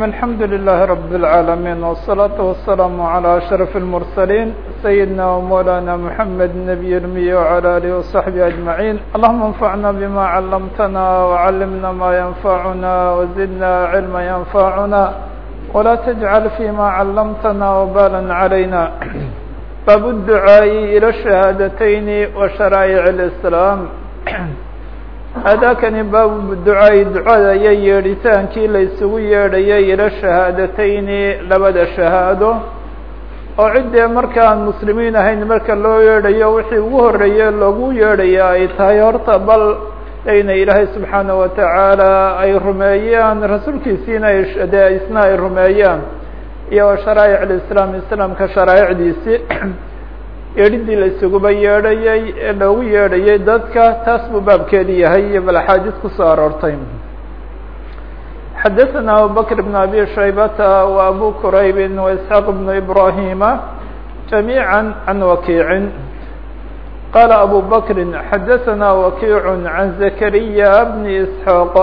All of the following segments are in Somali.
الحمد لله رب العالمين والصلاة والسلام على أشرف المرسلين سيدنا ومولانا محمد النبي المي وعلى آله وصحبه أجمعين اللهم انفعنا بما علمتنا وعلمنا ما ينفعنا وزدنا علما ينفعنا ولا تجعل فيما علمتنا وبالا علينا باب الدعاء إلى الشهادتين وشرائع الإسلام hadakani baabu ducaai ducada iyo yeedhitaankii la isugu yeedhayay ila shahaadatayni labada shahaado oo ciddee markaan muslimiin ahayn marka loo yeedhayo wixii ugu horreeye loogu yeedhaya ay tahay horta bal inay ilaahay subxaana watacaala ay rumeeyaan rasuulkiisiina de isna ay rumeeyaan iyo sharaa'ic alislaam islaamka sharaa'icdiisii yeedhidii la isuguba yeedhayay ee loogu yeedhayay dadka taas buu baabkeedi yahay iyo bal axaadiis kusoo aroortay xadaثna abubakr بn abi shaybata wa abu qurayb وaisxaaq بn ibrahima جamيعا can wakiicin qala abu bakri xadaثna wakiic can zakariya bn isxaaq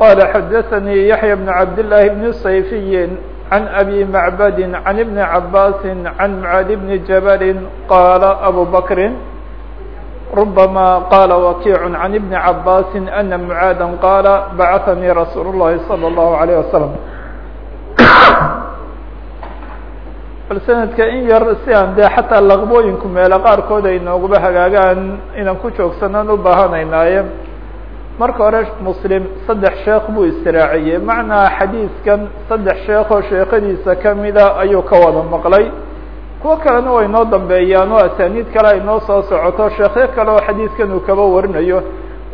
qala xadaثanii yaحya bn cabd لlahi bn sayfiyi عن أبي معبد عن ابن عباس عن معاذ بن جبل قال أبو بكر ربما قال وكيع عن ابن عباس أن معاذا قال بعثني رsuuل اللhi صلى الله عليه وسلم bal سندka in yar si aan de xataa laqbooyinku meelo qaarkood ay nooguba hagaagaan inaan ku joogsanaan u baahanaynaaye marka hore muslim saddex sheekh buu istiraaciyey macnaa xadiidkan saddex sheekoo sheekadiisa kamida ayuu ka wada maqlay. Kuwo kalena way noo dambeeyaan oo asaaniid kale ay noo soo socoto sheekyo kale oo xadiidkan uu kaba warinayo.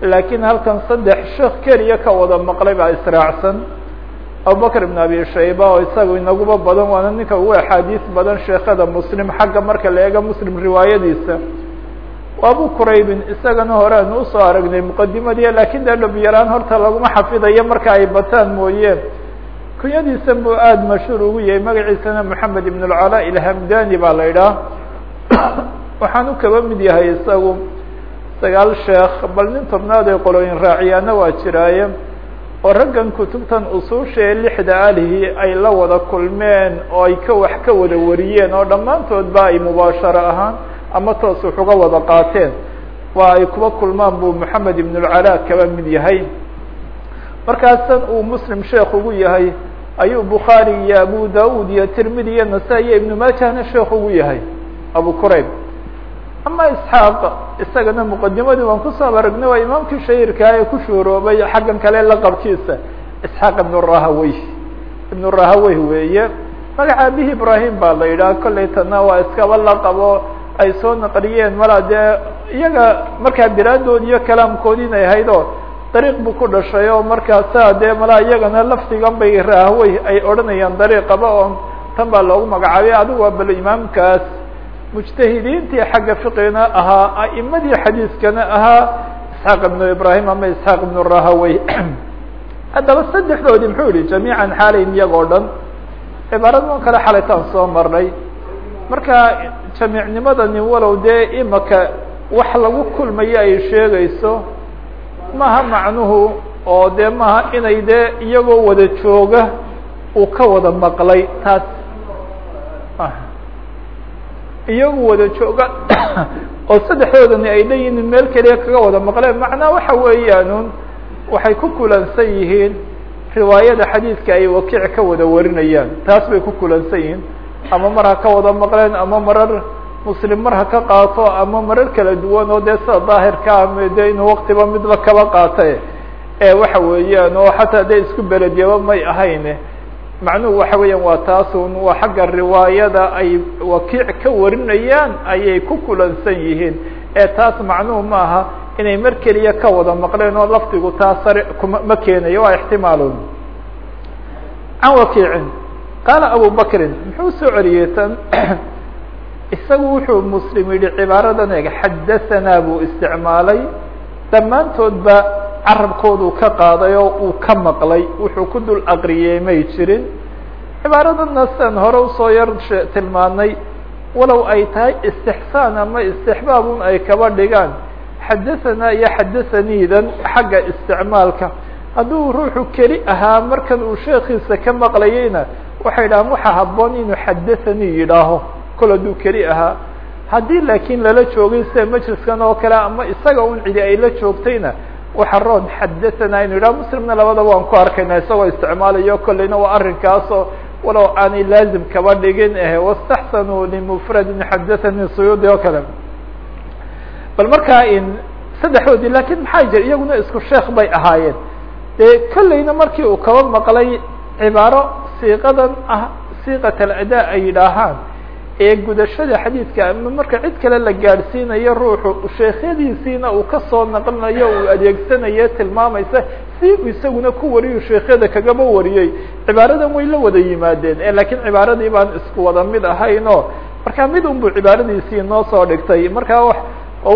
Laakiin halkan saddex sheekh keliya ka wada maqlay baa israacsan. Abubakr ibn abi shayba oo isaga inaguba badan waana ninka ugu axaadiis badan sheekada muslim xagga marka la eego muslim riwaayadiisa abu quraybin isagana hore anu u soo aragnay muqadimadii laakiin dee dhabyaraan horta laguma xafidayo marka ay bataan mooye kunyadiisan buu aada mashhuur ugu yahay magaciisana moxamed ibn اlcala ilhamdani baa la waxaan u kaba mid yahay isagu sagaal sheekh bal nin tobnaad ay qolooyin raaciyaana waa jiraaye oo raggan kutubtan usuusha ee lixda alihi ay la wada kulmeen oo ay ka wax ka wada wariyeen oo dhammaantoodba ay mubaasharo ahaan ama toos wax uga wada qaateen. Waa ay kuba kulmaan buu moxamed ibn اlcala kaba mid yahay. Markaasan uu muslim sheekh ugu yahay ayuu bukhaari iyo abu daud iyo tirmidi iyo nasa iyo ibnu maajahna sheekh ugu yahay abu qurayb ama isxaaq isagana muqadimadii waan ku soo aragnay waa imaamkii shahirkaa ee ku shuuroobay xaggan kale laqabkiisa isxaaq ibn rahawey ibn rahawey weeye. Magaca abihi ibrahim baa la yidhaha kollay waa iskaba laqabo ay soo naqliyeen mala dee iyaga markaa bilaadoodi iyo kalaamkoodi inay ahayd oo dariiq buu ku dhashay oo markaasa dee malaa iyagana laftigan bay rahawey ay odhanayaan dariiqaba oo tan baa loogu magacaabay. Adigu waa bal imaamkaas mujtahidiintii xagga fiqigana ahaa a'imadii xadiiskana ahaa isxaaq ibnu ibrahim ama isxaaq ibnu rahawey haddaba saddexdoodii muxuu yihi jamiican xaalayn iyagoo dhan. Cibaaradan kale xalaytaan soo marnay. Marka jamiicnimadani walow dee imaka wax lagu kulmayo ay sheegayso maha macnuhu oo dee maha inay dee iyagoo wada jooga uu ka wada maqlay taas. Iyagu wada jooga oo saddexdoodani ay leeyihiin meel keliya kaga wada maqleen. Macnaa waxa weeyaanun waxay ku kulansan yihiin riwaayada xadiidka ay wakiic ka wada warinayaan. Taas bay ku kulansan yihiin ama mar ha ka wada maqleen ama marar muslim mar ha ka qaato ama marar kala duwan oo dee sida daahirka ama de inuu waktiba midba kaba qaata ee waxa weeyaan oo xataa dee isku beledyaba may ahayn macnuhu waxa weeyaan waa taasun waa xagga riwaayada ay wakiic ka warinayaan ayay ku kulansan yihiin. Ee taas macnuhu maaha inay mar keliya ka wada maqleen oo lafdigu taas sare kuma ma keenayo waa ixtimaalun. Can wakiicin qaala abu bakrin muxuu soo celiyey tan isagu wuxuu muslim yihi cibaaradan eeg xadahanaa buu isticmaalay dhammaantoodba carabkooduu ka qaaday oo uu ka maqlay wuxuu ku dul aqriyey may jirin cibaaradanna sidan hore u soo yar tilmaanay walow ay tahay istixsaan ama istixbaabun ay kaba dhigaan xadahanaa iyo xadahaniidan xagga isticmaalka hadduu ruuxu keli ahaa markan uu sheekiisa ka maqlayeyna waxay dhahaan waxaa haboon inuu xadathanii yidhaaho. Kol hadduu keli ahaa. Haddii laakiin lala joogay sida majliskan oo kale ama isaga un cidi ay la joogtayna waxa roon xadathana inu yidhaha muslimna labadaba waan ku arkayna isagoo isticmaalayo kolleyna waa arrinkaasoo walow aanay laazim kaba dhigin eh wastaxsanuu limufradin xadathanii suyuudi oo kale. Bal markaa in saddexdoodii laakiin maxaa jira iyaguna isku sheekh bay ahaayeen. Dee kolleyna markii uu kaba maqlay cibaaro siiqadan ah siiqat aladaa ay yidhaahaan. Ee gudashada xadiidka ama marka cid kale la gaadhsiinayo ruuxu sheekhyadiisiina uu ka soo naqlinayo uu adeegsanayo tilmaamaysa si isaguna ku wariyu sheekhyada kagaba wariyey. Cibaaradan way la wada yimaadeen lakiin cibaaradii baan isku wada mid ahayno marka mid un buu cibaaradiisii noo soo dhigtay markaa oo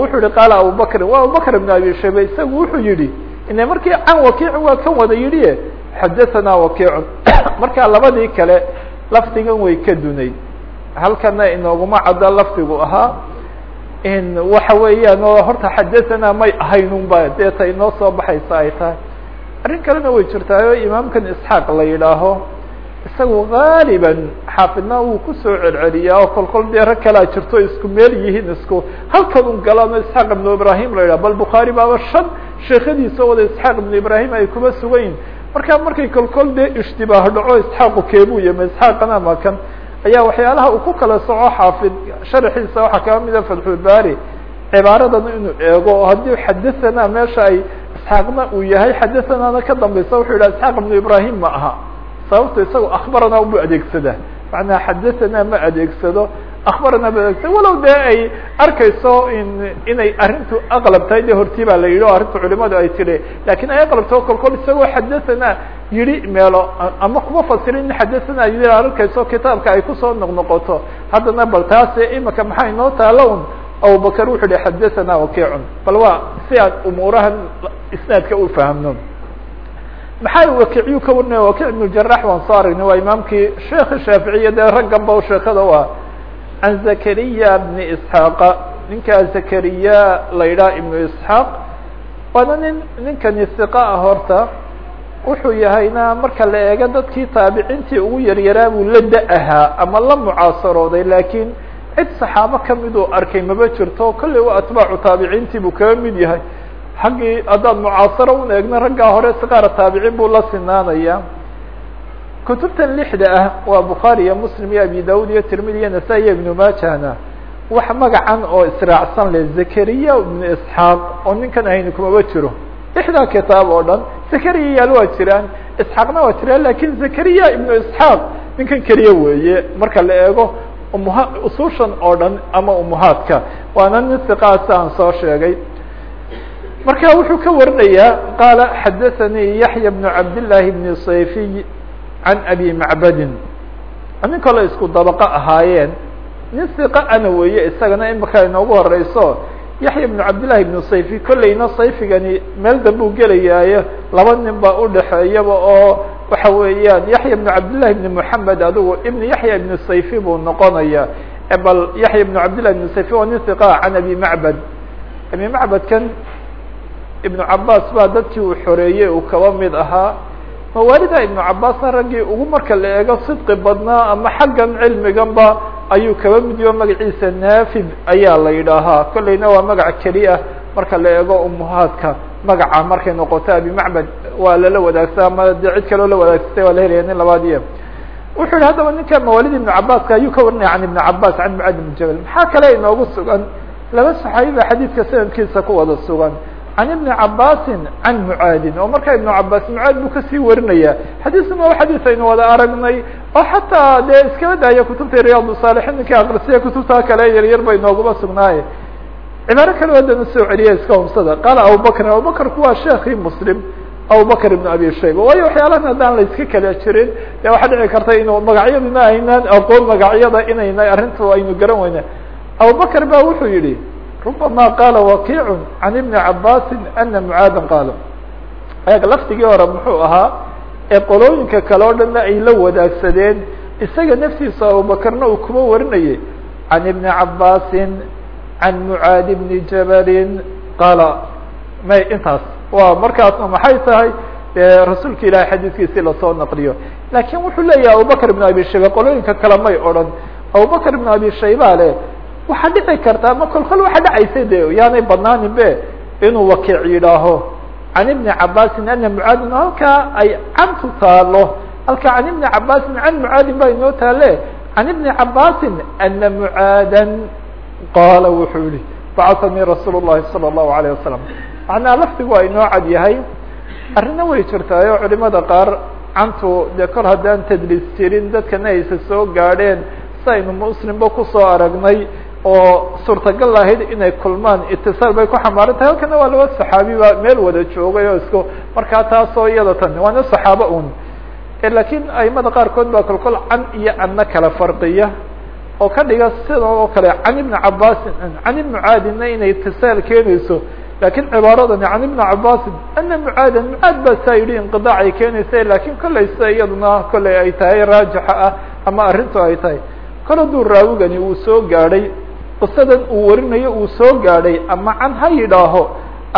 wuxuu yihi qaala abubakrin waa abubakr ibn abi shayba isagu wuxuu yihi ine markii can wakiicin waa kan wada yidhi xadathana wakiicun marka labadii kale lafdigan way ka dunayd halkana inooguma cadda lafdigu ahaa waxa weeyaan oo horta xadathana may ahaynun ba dee ta inoo soo baxaysa ay tahay arrin kalena way jirtaayo imaamkan isxaaq la yidhaaho isagu gaaliban xaafidna wuu ku soo celceliyaa oo kol kol dee kalaa jirto isku meel yihiin isku halkan un galaano isxaaq ibnu ibrahim la yidhaha bal bukhaari baaba shan sheekhadiisa wada isxaaq ibnu ibrahim ay kuma sugayin marka markay kol kol dee ishtibaah dhaco isxaaqu keebuu yimi isxaaqan ama kan. Ayaa waxyaalaha uu ku kala soco xaafid sharaxiisa waxaa kaba mida fatxulbaari cibaaradana inuu eego. Oo haddii xadathana meesha ay isxaaqna uu yahay xadathanaana ka dambaysa wuxuu yidhaha isxaaq ibnu ibrahim ma aha. Sababto isaga akbarana bu adeegsadaa macnaa xadathana ma adeegsado akbarana ma adeegsado walow dee ay arkayso in inay arrintu aqlab tahay de hortii baa la yidhi o arrinta culimadu ay tidhi laakiin ay aqlabto kol kol isagoo xadathana yidhi meelo ama kuma fasirin xadathana yidhi arkayso kitaabka ay ku soo noqnoqoto. Haddana bal taase imika maxaa inoo taalo un abubakar wuxuu yihi xadathana wakiicun bal waa si aan umuurahan isnaadka u fahamno. Maxaa wakiicyu ka warinaya wakic ibnu jarax waa imaamkii sheekha shaaficiya dee raggan sheekada u ah can zakariya bni isxaaqa ninkaa zakariya la yidhaha ibnu isxaaq waana nin ninkani hiqa ah horta wuxuu yahayna marka la eego dadkii taabiciintii ugu yaryaraa buu la da ahaa ama la mucaasarooday lakiin cid saxaabo kamiduu arkay maba jirto kolley waa atbaacu taabiciintii buu kaga mid yahay xaggii haddaad mucaasaro un eegna raggaa hore siqaara taabiciin buu la sinaanaya kutubtan lixda ah waa bukhaari iyo muslim iyo abi daud iyo tirmidi iyo nasa iyo ibnu majahna wax magacan oo israacsan leh zakariya ibnu isxaaq oo ninkan ahayni kumaba jiro lixdaa kitaab oo dhan zakariya waa jiraan isxaaqna waa jiraan laakiin zakariya ibnu isxaaq ninkan keliya weeye marka la eego umuha usushan oo dhan ama umuhaadka waana nin siqaasa aan soo sheegay marka wuxuu ka warinayaa qaala xadathanii yaxya bnu cabdillaahi bni sayfiy can abi macbadin nin kale isku dabaqo ahaayeen nin siqa ana weeye isagana imika inoogu horeyso yaxya bnu cabdillahi bnu sayfi kolleyna sayfigani meel dambuu gelayaayo laba nin baa udhaxeeyaba oo waxa weeyaan yaxya bnu cabdillahi bni moxamed adigu ibn yaxya ibnu sayfi buu noqonaya bal yaxya bnu cabdillahi bnu sayfi waa nin siqa can abi macbad abi macbadkan ibnu cabaas baa dadkii uu xoreeyey uu kaba mid ahaa mawaalida ibnu cabaasna raggii ugu marka la eego sidqi badnaa ama xaggan cilmiganba ayuu kaba mid yaho magaciisa naafid ayaa la yidhaahaa kolleyna waa magac keli ah marka la eego umuhaadka magaca markay noqoto abi macbad waa lala wadaagsa ama de cid kaloo la wadaagsatay waa la helaya nin labaadiya wuxuu yihi haddaba ninka mawaalid ibnu cabaaska ayuu ka warinaya can ibni cabaas can mucaad ibn jabal. Maxaa kale inoogu sugan? Laba saxaabi ba xadiidka sanadkiisa ku wada sugan can ibni cabaasin can mucaadin oo markaa ibnu cabaas mucaad buu ka sii warinaya xadiisna waa xadiis aynu wada aragnay oo xataa dee iskaba daaya kutubta riyaad saalixiin ninka akrisiya kutubta kale yaryar bay nooguma sugnaaye cibaaro kale haddana soo celiya iska humsada qaala abubakrin abubakrku waa sheekii muslim abubakr ibn abi shayba waayo waxyaalahan haddaan la iska kala jirin dee waxaa dhici karta inuu magacyadina aynaan aqoon magacyada inayna arrinta aynu garan weyna abubakr ba wuxuu yihi rubama qaala wakiic can ibni cabasi ana mucaada qaala. Laftigii hore muxuu ahaa ee qolooyinka kale o dhanna ay la wadaagsadeen isaga naftiisa abubakrna uu kuma warinayay. Can ibni cabaasin can mucaadi bni jabalin qaala may intaas waa markaasna maxay tahay? Rasuulka ilahay xadiidkiisii la soo naqliyo. Laakiin wuxuu leeyahay abubakr ibn abi shayba qolooyinka kale may odhan. Abubakr ibn abi shayba le waxaa dhici karta ama kol kol waxa dhacaysa de yaanay banaanin be inuu wakiic yidhaaho can ibni cabaasin ana mucaadin halkaa ay cantu taalo halkaa can ibni cabaasin can mucaadin baa inoo taale can ibni cabaasin ana mucaadan qaala wuxuu yihi bacatanii rasuul الlahi salى الlahu عalيه wasalam macnaa lafdigu waa inoo cad yahay arrina way jirtaayo culimada qaar cantu dee kor haddaan tadliis jirin dadkana aysa soo gaadheen si aynu muslimba kusoo aragnay oo suurtagal ahayd inay kulmaan itisaal bay ku xambaaran tahay. Halkana waa laba saxaabi ba meel wada joogay oo isku markaa taasoo iyada tan. Waana saxaabo un lakiin aimada qaarkood baa kolkol can iyo canna kala farqiya oo ka dhiga sida oo kale can ibni cabaasin can ibni mucaadinna inay itisaal keenayso. Lakin cibaaradani can ibni cabaasin ana mucaadan mucaad baa saa yidhi inqidac ay keenaysa laakiin kollay iyaduna kollay ay tahay raajixa ah ama arrintu ay tahay. Kol hadduu raawigani uu soo gaadhay qisadan uu warinayo uu soo gaadhay ama can ha yidhaaho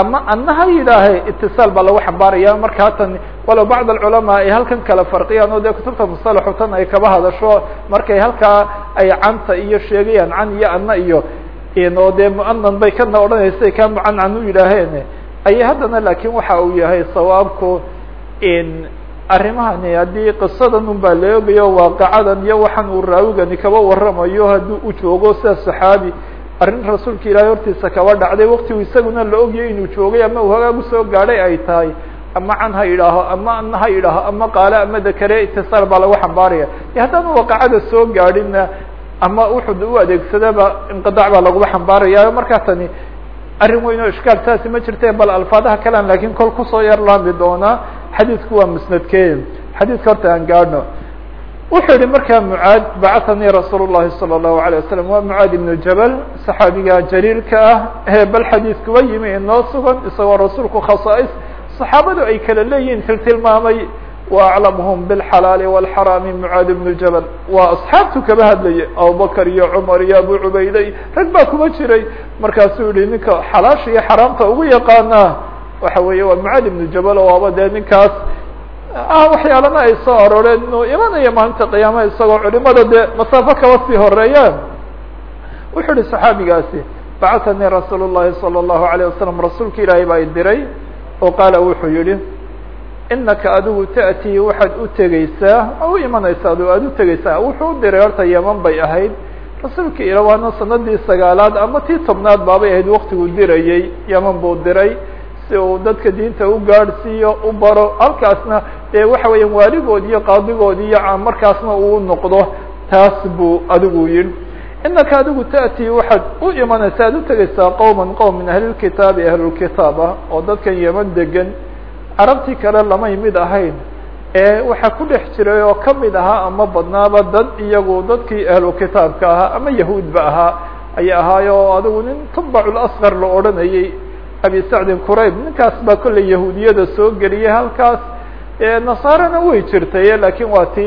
ama ana ha yidhaahe itisaal baa lagu xambaaraya. Markaa tan walow bacd alculamaa ay halkan kala farqiyaan oo dee kutubta musalaxu tan ay kaba hadasho markay halkaa ay canta iyo sheegayaan can iyo ana iyo oo dee muanan bay kana odhanaysa kaa mucancan u yidhaaheen ayay haddana laakiin waxa uu yahay sawaabku arrimahani haddii qisadan un baa la eegayo waaqacadan iyo waxaan uu raawigani kaba waramayo haddii u joogo sida saxaabi arrin rasuulka ilaahay hortiisa kaba dhacday waktigu isaguna la ogyayo inuu joogay ama uu hagaag u soo gaadhay ay tahay. Ama can ha yidhaaho ama ana ha yidhaaho ama qaale ama dakare itisaal baa lagu xambaaraya e haddaanu waaqacada soo gaadhinna ama wuxuu u adeegsadaba inqidac baa laguba xambaaraya markaa tani arrin weyn oo ishkaal saasi ma jirte bal alfaadaha kalean laakiin kol ku soo yar laami doonaa xadiidku waa musnadkee xadiidka horta aan gaadhno wuxuu yihi markaa mucaad bacahanii rasuul الlahi salى الlahu عalيه wasalam waa mucaad ibnu jabal saxaabiga jaliilka ah e bal xadiidkuba yimi inoo sugan isagoo rasuulku khasaais saxaabadu ay kala leeyihin tiltilmaamay wa aclamhum bاlxalaali wاlxaraami mucaad ibnu jabal waa asxaabtu kaba hadlayay abubakr iyo cumar iyo abu cubayde rag baa kuma jiray markaasuu yihi ninka xalaasha iyo xaraamta ugu yaqaanaa waxa weeye waa mucaad ibnu jabal oo aba dee ninkaas ah waxyaalana ay soo arooreen inuu imanayo maalinta qiyaamaha isagoo culimada dee masaafo kaba sii horeeyaan wuxuu yihi saxaabigaasi bacatanii rasuul الlahi salى الlahu عalيه wasalam rasuulka ilaahay baa i diray oo qaala wuxuu yihi inaka adigu ta'tii waxaad u tegeysaa oo u imanaysaa adu aad u tegeysaa wuxuu u diray horta yeman bay ahayd rasuulka ila waana sanadii sagaalaad ama tii tobnaad baabay ahayd waktiguu dirayey yeman buu diray si uu dadka diinta u gaadhsiiyo u baro halkaasna dee waxa weeyaan waaligood iyo qaadigood iyo markaasna uu noqdo taas buu adigu yihi inaka adigu ta'tii waxaad u imanaysaa ad u tegeysaa qowman qowm min ahlilkitaabi ahlulkitaab ah oo dadkan yeman degan carabtii kale lamay mid ahayn ee waxaa ku dhex jiray oo ka mid ahaa ama badnaaba dad iyagu dadkii ahlu ahaa ama yahuudba ahaa ayay ahaayo adigu nin tubacu lasqar la odhanayay abi sacdin qurayb ninkaas baa kollay yahuudiyada soo geliyay halkaas nasaarana way jirtay laakiin waa ti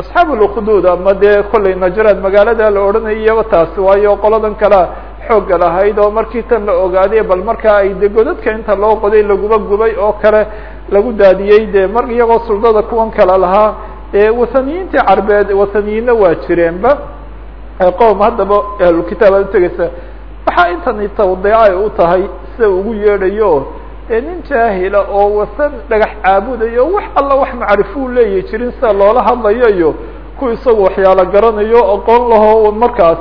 asxaab lukduud ama dee kollay najraan magaalada la odhanayaba taasi waayo qoladan kalea xoogga lahayd oo markii tan la ogaaday bal markaa ay de godadka inta loo qoday laguba gubay oo kale lagu daadiyey de mar iyagoo suldada kuwan kale lahaa wathaniyiintii carbeed wathaniyiinna waa jireenba qowm haddaba ahlukitaab aad utegeysa waxaa intani tawdiica ay u tahay sida ugu yeedhayo dee nin jaahila oo wasan dhagax caabudayo wax alla wax macrifuu leeyahy jirin sida loola hadlayo iyo ku isagu waxyaalo garanayo aqoon laho markaas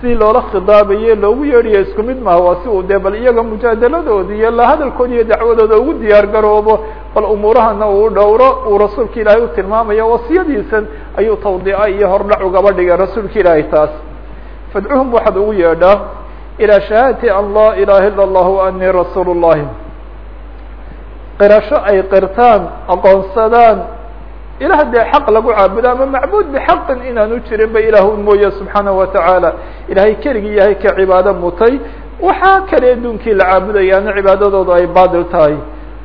si loola khidaabaye loogu yeedhayo isku mid maha waa si uu dee bal iyaga mujaadaladooda iyo la hadalkooda iyo dacwadooda ugu diyaar garoobo bal umuurahana uu dhowro uu rasuulka ilaahay u tilmaamayo wasiyadiisan ayuu tawdiica iyo hordhac ugaba dhigay rasuulka ilaahay taas. Fadcuhum waxaad ugu yeedhaa ilى shahaadati an laa ilaha ilا اllah anii rasuul الlahi qirasho ay qirtaan aqoonsadaan ilah dee xaq lagu caabudo ama macbuud bxaqin inaanu jirin ba ilah un mooye subxaanaه wataعaalى ilahay keligii yahay ka cibaado mutay waxaa kale adduunkii la caabudayaana cibaadadooda ay baadil tahay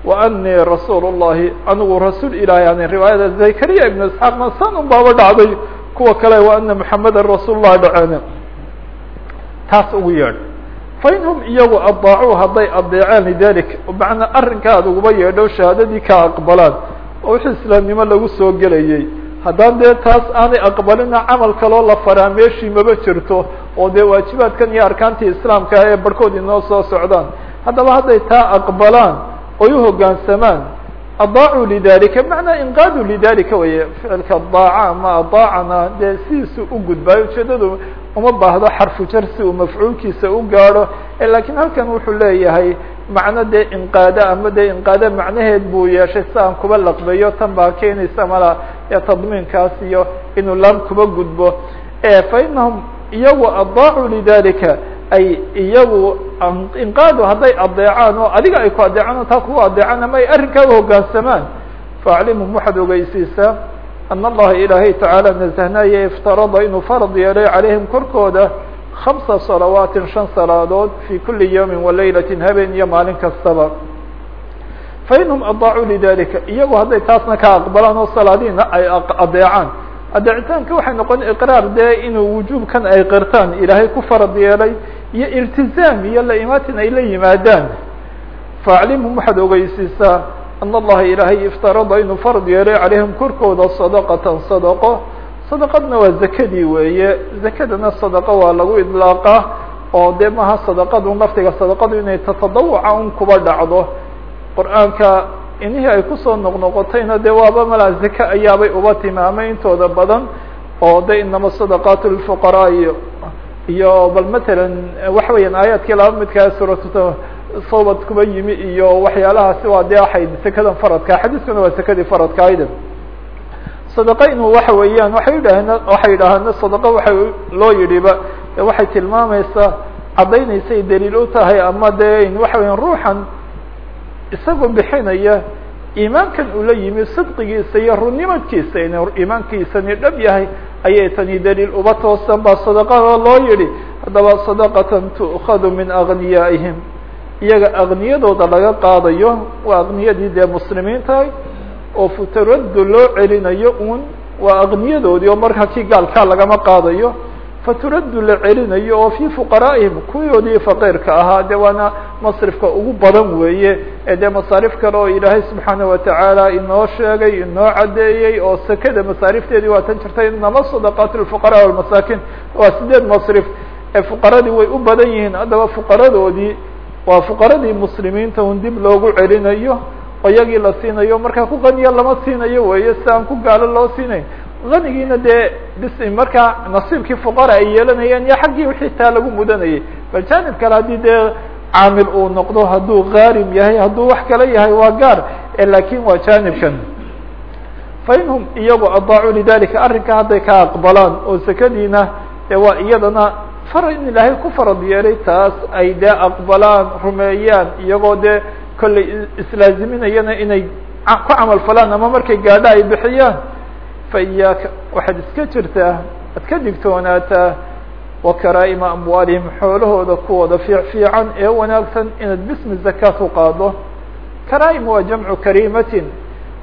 wa anii rasuul الlahi anigu rasuul ilahay ani riwaayada zakariya ibn isxaaqna san un baaba dhacday kuwa kale wa ana muxameda rasuul lah dhaceen taas ugu yeedh. Fainhum iyagu adaacuu hadday adeecaan lidalik macnaa arrinka ad uguba yeedho shahaadadii ka aqbalaan oo wixii islaamnimo lagu soo gelayay. Haddaan dee taas aanay aqbalina camal kaloo la faraa meeshii maba jirto oo dee waajibaadkan iyo arkaantii islaamka ah ee barhkood inoo soo socdaan. Haddaba hadday taa aqbalaan oy uhogaansamaan adaacuu lidalika macnaa inqaadu lidalika weye ficilka daaca ama adaacana dee sidiisu u gudbaayo ujeedadu uma baahdo xarfu jar si uu mafcuulkiisa u gaadho lakiin halkan wuxuu leeyahay macno dee inqaado ama dee inqaado macnaheed buu yeeshay si aan kuba laqbeeyo tan baa keenaysa mala tadmiinkaas iyo inuu laam kuba gudbo. Fa inahum iyagu adaacuu lidalika ay iyagu inqaadu hadday adeecaan oo adiga ay ku adeecaan oo taa kugu adeecaan ama ay arrinkaa uhogaansamaan faaclimhum waxaad ogeysiisaa ana allaha ilaahay tacaala nasahnaaye iftarada inuu farad yeelay calayhim korkooda hamsa salawaatin shan salaadood fi kuli yawmin walaylatin habeen iyo maalin kastaba fainhum adaacuu lidalika iyagu hadday taasna ka aqbalaan oo salaadiina ay adeecaan adeecitaanka waxay noqon iqraar dee inuu wujuubkan ay qirtaan ilaahay ku farad yeelay iyo iltizaam iyo la imaatin ay la yimaadaan faaclimhum waxaad ogeysiisaa ana allaha ilaahay iftarada inuu farad yeelay calayhim korkooda sadaqatan sadaqo sadaqadna waa zakadii weeye zakadana sadaqo waa lagu idlaaqa oo dee maha sadaqadu laftiga sadaqadu inay tatadawuca un kuba dhacdo qur'aanka inihii ay ku soo noqnoqotayna dee waaba malaa zake ayaabay uba timaamay intooda badan oo de inama sadaqaatu lfuqaraa iyo iyo bal matalan waxa weeyaan aayaadkii laba midkaa suuratu sawbad kuba yimi iyo waxyaalahaasi waa dee waxay sekadan faradka. Xadiiskuna waa sekadii faradka aydan sadaqa inuu waxa weeyaan waxay yidhaaheen waxay yidhaaheen sadaqa waxa loo yidhiba waxay tilmaamaysaa caddaynaysay daliil u tahay ama dee waxa weeyaan ruuxan isagoo bixinaya iimaankan uu la yimi sidqigiisa iyo runnimadkiisa inuu iimaankiisani dhab yahay ayay tani daliil uba toosan. Baa sadaqada loo yidhi haddaba sadaqatan tu'khadu min agniyaa'ihim iyaga akniyadooda laga qaadayo waa akniyadii dee muslimiintahay oo futaraddu loo celinayo un waa akniyadoodii oo markaa kii gaalkaa lagama qaadayo faturaddu la celinayo oo fii fuqaraa'ihim kuwoodii faqiirka ahaa de waana masrifka ugu badan weeye ee dee masaarif oo ilaahay subxaana watacaala inoo sheegay inoo caddeeyey oo sekada masaarifteedii waa tan jirtay inama sadaqaat lfuqaraa walmasaakin waa sideed masrif ee fuqaradii way u badan yihiin haddaba fuqaradoodii waa fuqaradii muslimiinta un dib loogu celinayo oo iyagii la siinayo markaa ku qaniya lama siinayo weeye si aan ku gaalo loo siinayn. Ganigiina dee bis markaa nasiibkii fuqara ay yeelanayeen iyo xaggii wixii taa lagu mudanayay. Bal janib kale haddii dee caamil uu noqdo hadduu gaarim yahay hadduu wax kale yahay waa gaar. Lakin waa janibkan fainhum iyagu adaacuu lidalika arrinka hadday ka aqbalaan oo sekadiina de waa iyadana fara in ilaahay ku farad taas ay dee aqbalaan rumeeyaan iyagoo dee kollay islaaziminayana inay ku camal falaan ama markay gaadho ay bixiyaan. Fa iyaaka waxaad iska jirtaa ad ka digtoonaataa wa karaa'ima amwaalihim xoolahooda kuwooda fiic fiican ee wanaagsan inaad bismi zakaat u qaado karaa'im waa jamcu kariimatin.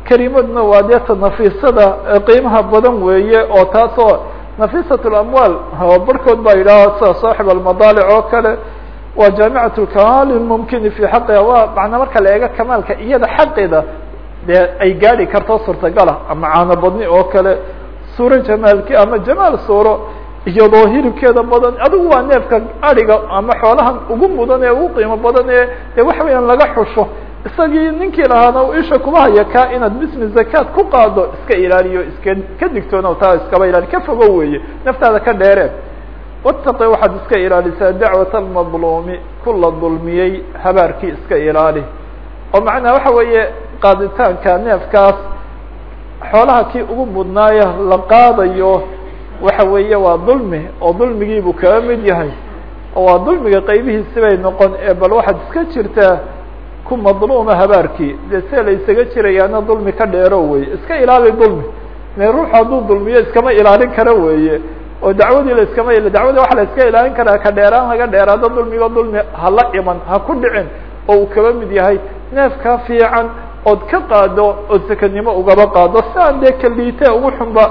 Kariimadna waa deeta nafiisada qiimaha badan weeye oo taasoo nafisat lamwaal barhkood baa yidhaha sida saaxib almadaalic oo kale waa jaamicat lkamaal lmumkini fi xaqiha waa macnaa marka la eego kamaalka iyada xaqeeda dee ay gaadi karto suurtagala ama caano badni oo kale suuro jamaalki ama jamaal suuro iyadoo hilibkeeda badan adigu waa neefka ariga ama xoolahan ugu mudan ee ugu qiimo badan ee de waxa weeyaan laga xusho isagii ninkii lahaana u isha kuma haya ka inaad bismi zakaat ku qaado iska ilaaliyo iska ka digtoono taa iskaba ilaali ka fogo weeye naftaada ka dheeree wataqi waxaad iska ilaalisaa dacwat almadluumi ku la dulmiyey habaarkii iska ilaali. Oo macnaha waxa weeye qaaditaanka neefkaas xoolaha kii ugu mudnaaya la qaadayo waxa weeye waa dulmi oo dulmigiibuu kaga mid yahay. Oo waa dulmiga qaybihiisi bay noqon ee bal waxaad iska jirtaa ku madluuma habaarkii. Dee see la isaga jirayaana dulmi ka dheero weye iska ilaali dulmi. Me ruuxu hadduu dulmiyo iskama ilaalin kara weeye. Oo dacwadii la iskama dacwadii waxa la iska ilaalin karaa ka dheeraan laga dheeraado dulmiga dulmi hala iman ha ku dhicin oo uu kaba mid yahay. Neefka fiican ood ka qaado ood sekadnimo ugaba qaado. Si aan dee kaliite ugu xunba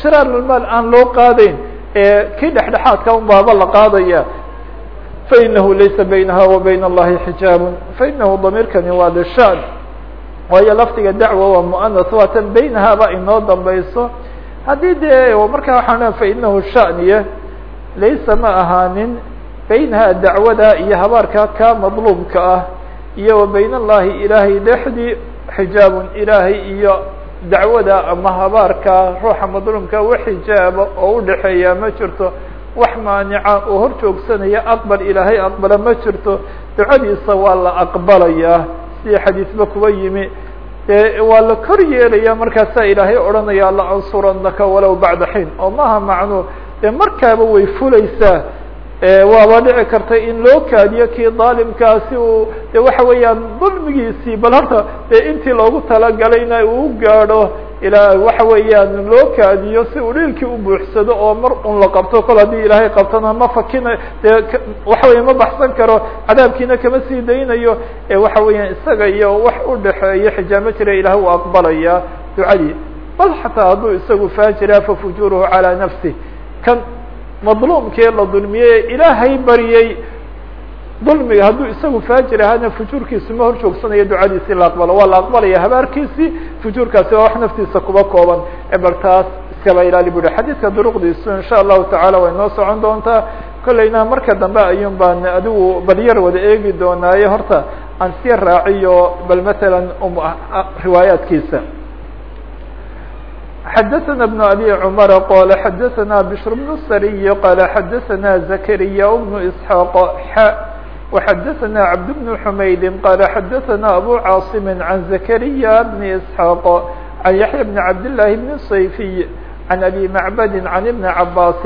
shiraarulmaal aan loo qaadayn ee kii dhexdhexaadka un la qaadaya laysa baynaha wa bayna اllahi xijaab fainahu damiirkani waa lishan waayo lafdiga dacwa waa muanas waa tan baynahaaba inoo dambayso haddii dee markaa waxaan fainahu shaniye laysa ma ahaanin baynaha dacwada iyo habaarka ka madluubka ah iyo bayn allahi ilaahay dhexdii xijaabun ilaahay iyo dacwada ama habaarka ruuxa madluumka wax xijaaba oo udhexeeya ma jirto wax maanica oo hor joogsanaya aqbal ilaahay aqbala ma jirto. Ducadiisa waa la aqbalayaa sidii xadiisba kuba yimi. Dee waa la kor yeelaya markaasaa ilaahay odhanaya la ansuranaka walow bacda xiin. Oo maaha macnu dee markaaba way fulaysaa. Waaba dhici karta in loo kaadiyo kii daalimkaasi uu de waxa weeyaan dulmigiisii bal horta dee intii loogu talagalayna uu gaadho ilaa waxa weeyaan loo kaadiyo si uu dhiilkii u buuxsado oo mar un la qabto. Kol haddii ilaahay qabtona ma fakina dee waxa weya ma baxsan karo. Cadaabkiina kama sii daynayo. Ee waxa weeyaan isaga iyo wax u dhexeeyo xijaamo jira ilaah uu aqbalaya ducadii. Bal xataa hadduu isagu faajira fafujuruhu calaa nafsi kan madluumkee la dulmiyey ilaahay baryey dulmiga hadduu isagu faajir ahaana fujuurkiisu ma hor joogsanayo ducadiisii la aqbalo waa la aqbalaya habaarkiisii fujuurkaasi waa wax naftiisa kuba kooban ee bal taas iskaba ilaali bu hi xadiidka duruqdiisu insha allahu tacala way noo socon doontaa kolleyna marka dambe ayuun baan adigu bal yar wada eegi doonaaye horta aan sii raaciyo bal matalan riwaayaadkiisa xdثna بن أbي cمر qال xdثna بشر بن السري qال xdثna زكريا بن إسحاq ح وxdثna عبد بن حمaيد qال xdثna أbو cاaصم عن زكريا بن إسحاq عن يحيى بن عبد الله بن الصيفي عن أbي معبد عن بن عباس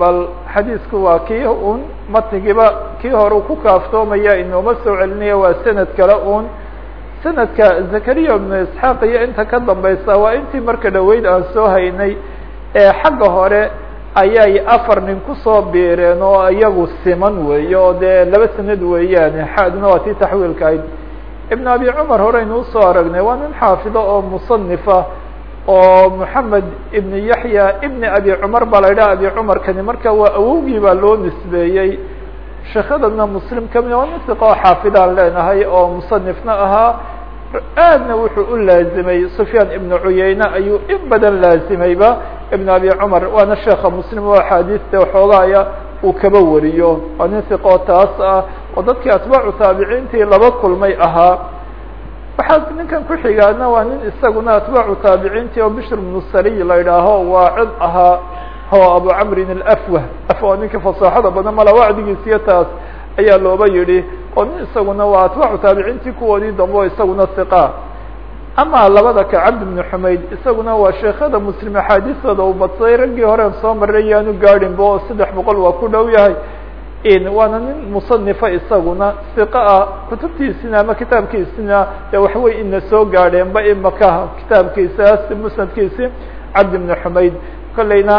bal xadiiثku waa kii un matnigiiba kii hore ku kaaftoomaya inooma soo celinaya waa sanad kale un sanadka zakariya ibnu isxaaq iyo inta ka dambaysa waa intii marka dhaweyd aan soo haynay ee xagga hore ayay afar nin ku soo biireen oo iyagu siman weeye oo dee laba sanad weeyaane xaduna waa tii taxwiilka ahayd. Ibn abi cumar horeynu u soo aragnay waa nin xaafido oo musanifa oo moxamed ibn yaxya ibn abi cumar baa la yidhaha abi cumar kani marka waa awowgii baa loo nisbeeyey. Sheekadana muslim ka mid waa nin siqa oo xaafidaan leenahay oo musanifna ahaa. Aadna wuxuu u laazimay sufyaan ibnu cuyeyne ayuu in badan laazimayba ibn abi cumar waana sheeka muslim oo axaadiista xoogaaya uu kaba wariyo. Waa nin taas ah oo dadkii atbaacu taabiciintii laba kulmay ahaa. Waxaa ninkan ku xigaana waa nin isaguna atbaacu taabiciintii oo bishr bnu la idhaaho waa cid ahaa o abu camrin alafwah. Afwa ninka fasaaxada badan mala wacdigiisiyo taas ayaa looba yidhi oo nin isaguna waa atbaacu taabiciintii kuwoodii dambe isaguna siqa ama labada ka cabdi bnu xumayd isaguna waa sheekada muslim axaadiistooda. Uu badsaday raggii horen soo maray yaanu gaadhinba oo saddex boqol waa ku dhow yahay. Waana nin musanifa isaguna siqa ah kutubtiisina ama kitaabkiisina de waxwey ina soo gaadheenba imaka kitaabkiisaas musnadkiisi cabdi bnu xumayd kolleyna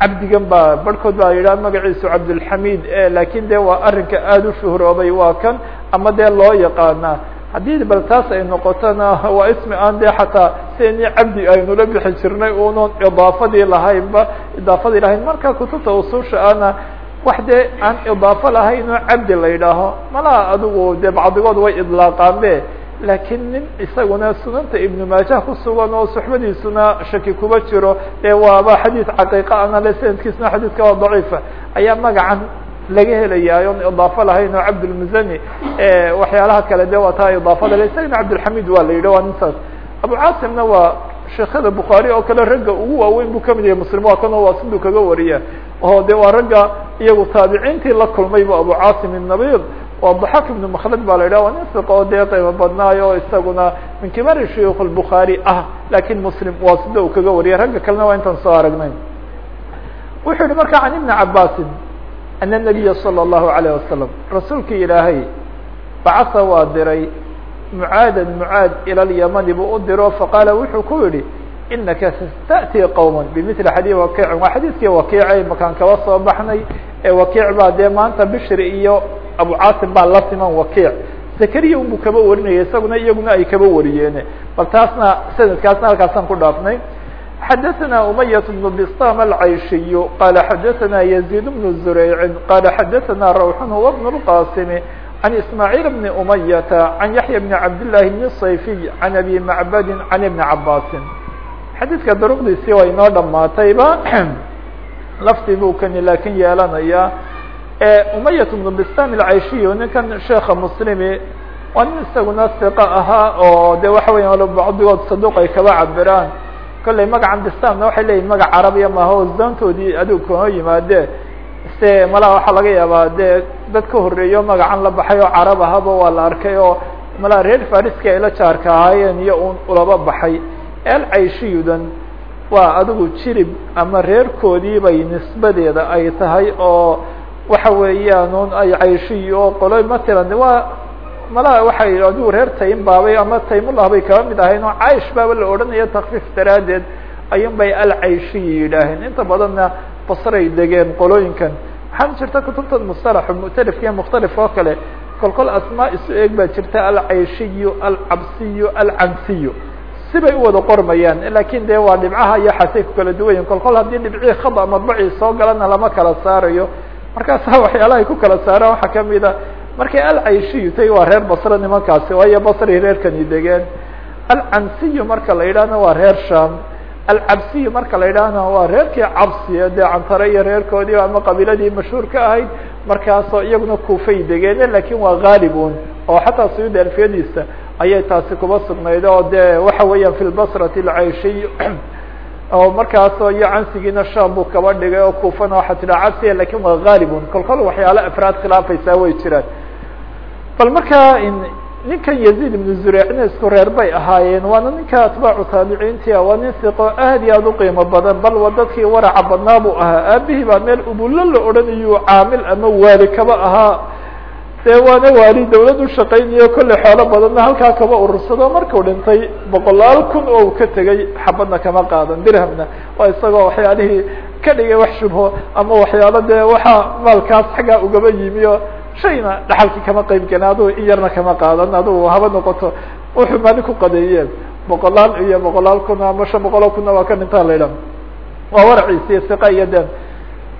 cabdigan baa barhkood baa yidhaha magaciisu cabdulxamid laakiin de waa arrinka aada u shuhroobay waa kan ama dee loo yaqaana haddii bal taas ay noqotona waa ismi aan de xataa sidani cabdi aynula bixi jirnay unon idaafadii lahaynba idaafadii lahayn. Marka kutubta ususha ana wax dee aan idaafo lahayn oo cabdi la yidhaaho malaha adigu dee bacdigood way idlaaqaanbe laakiin nin isaguna sunanta ibnu maajah ku sugan oo suxbadiisuna shaki kuba jiro ee waaba xadiid caqiiqa ana le sanadkiisuna xadiidka waa daciifa. Ayaa magacan laga helaya on idaafo lahayn oo cabdulmuzani waxyaalaha kale de waa taa idaafada le isagana cabdilxamid waa la yidhi waa nin saas. Abucaasimna waa sheekada bukhaari oo kale ragga ugu waaweyn buu ka mid yahay muslim waa kan oo waasiduu kaga wariya oo de waa ragga iyagu taabiciintii la kulmay bu abucaasim inabiid waa daxaaf ibnu makhlad baa la yidhah waa nin siqa oo dee qiimo badnaayo isaguna min kibari shuyuukh lbukhaari ah laakiin muslim waasida uu kaga wariya ragga kalena waa intaan soo aragnayn wuxuu yihi marka can ibni cabaasin ana الnabiya salى الlahu عalيه wasalam rasuulkii ilaahay bacasa waa diray mucaada mucaad ilى اlyamani buu u diro faqaala wuxuu ku yihi inaka sta'tii qowma bimili xadii wakiicin waa xadiidkii wakiicay makaan kaba soo baxnay ee wakiic baa dee maanta bishri iyo abu caasim baa la siman wakiic zakariya unbuu kaba warinaya isaguna iyaguna ay kaba wariyeene bal taasna sanadkaasna halkaasaan ku dhaafnay xadaثna umayaة بن bstam الcayshiy qala xadaثna يزيد بن زurayc qala xadaثna rawxun huwa بن الqاsim عن ismاعيل بن umayata عan yaحyى بn cabdالlahi بn صayfiy عan abi macbadi عan iبn cabasi xadiidka duruqdiisii waa inoo dhamaatayba lafti buu kani laakin yeelanaya umayat بن bstam الcayshiy ninkan sheeka mslimi waa nin isaguna siqa ahaa oo de waxa weya bacdigood saduq ay kaba cabiraan kolley magacan bistamna waxay leeyihiin magac carabiya maaha oo isdoontoodii adigu kuma yimaadee se malaha waxaa laga yaabaa dee dad ka horeeyo magacan la baxay oo carab ahaba waa la arkay oo malaha reer fariska ayla jaarka ahaayeen iyo un ulaba baxay. Alcayshiyudan waa adigu jirib ama reerkoodii bay nisbadeeda ay tahay oo waxa weeyaan un ay cayshiyo oo qolo matalan waa malaha waxay adigu reer taym baabay ama taymullah bay kaba mid ahayn oo caish baaba la odhanaya takfiif daraaddeed ayun bay alcayshiyi yidhaaheen inta badanna basray degeen qolooyinkan. Waxaana jirta kutubta musalaxa mu'talifka iyo mukhtalif oo kale kol asmaa isu eeg baa jirta alcayshiyu alcabsiyu alcansiyu sibay u wada qormayaan laakiin de waa dhibcaha iyo xasay ku kala duwan yihiin kol haddii dhibcii khada madbacii soo galana lama kala saarayo. Markaasa waxyaalahay ku kala saaraan waxaa ka mid a markay alcayshiyu tay waa reer basre nimankaasi waayo basray reerkani degeen. Alcansiyu marka la yidhahna waa reer sham alcabsiyu marka la yidhaahna waa reerkii cabsiya dee cantare iyo reerkoodii ama qabiiladii mashhuur ka ahayd markaasoo iyaguna kuufay degeen laakiin waa gaalibun oo xataa suyuud alfiyadiisa ayay taasi kuba sugnayd oo de waxa weeyaan fi lbasrati alcayshiy oo markaasoo iyo cansigiina sham buu kaba dhigay oo kuufana waxaa tidha cabsiya laakiin waa gaalibun kol kol waxyaalo afraad khilaafaysaa way jiraan bal markaa ninkan yazid ibnu zureycna isku reer bay ahaayeen waana ninka atbaacu taabiciintia waa nin siqo aad iyo aad u qiimo badan bal wa dadkii waraca badnaa buu ahaa. Aabihii baa meel ubullo la odhanayu caamil ama waali kaba ahaa. Dee waana waali dawlad u shaqaynayo kolley xoolo badanna halkaa kaba urursado. Markuu dhintay boqolaal kun oo uu ka tegay xabadna kama qaadan dirhamna. Waa isagoo waxyaalihii ka dhigay wax shubho ama waxyaalo dee waxaa maalkaas xaggaa ugaba yimiyo shayna dhaxalkii kama qeyb gelin adugu in yarna kama qaadan adugu haba noqoto. Wuxuu maalin ku qadeeyeen boqolaal iyo boqolaal kuna ama shan boqol oo kuna waa ka dhintaa la idha waa waraciisi siqa iyo den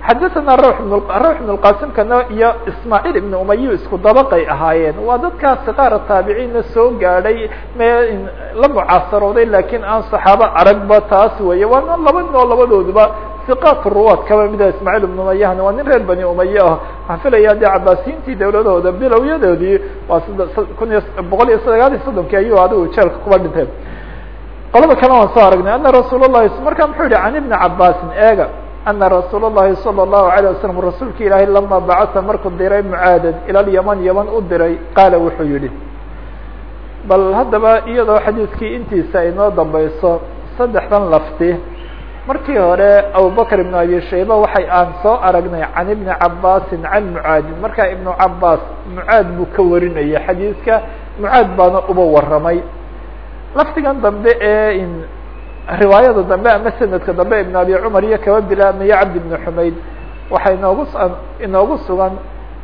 xadaثana rawx ibn rawx ibn اlqasimkana iyo ismaaciil ibn umayu isku dabaqay ahaayeen. Waa dadkaa siqaara taabiciinna soo gaadhay me la mucaasarooday laakiin aan saxaabo aragba taas weeye. Waana laba nin oo labadooduba siqaat ruwaad kaba mida ismaaciil ibn umayahna waa nin reer bani umaye ah waxaan filaya de cabaasiyiintii dawladahooda bilowyadoodii waa kun iyo boqol iyo sagaal iyo soddonkii ayuu adigu jeelka kuba dhinteen qolada kale waan soo aragnay ana rasuul الlahi marka muxuu yihi can ibni cabaasin eega ana rasuul الlahi salى الlahu عalيه wasalam rasuulka ilaahay lama bacata markuu diray mucaadad ila lyaman yaman u diray qaala wuxuu yihi bal haddaba iyadoo xadiidkii intiisa inoo dambeyso saddexdan lafti markii hore abubakr ibn abi shayba waxay aan soo aragnay can ibni cabaasin can mucaadin markaa ibnu cabaas mucaad buu ka warinaya xadiidka mucaad baana uba waramay lafdigan dambe ee riwaayada dambe ama sanadka dambe ibn abi cumar iyo kaba bilaabmaya cabdi ibn xumayd waxaa inoogu inoogu sugan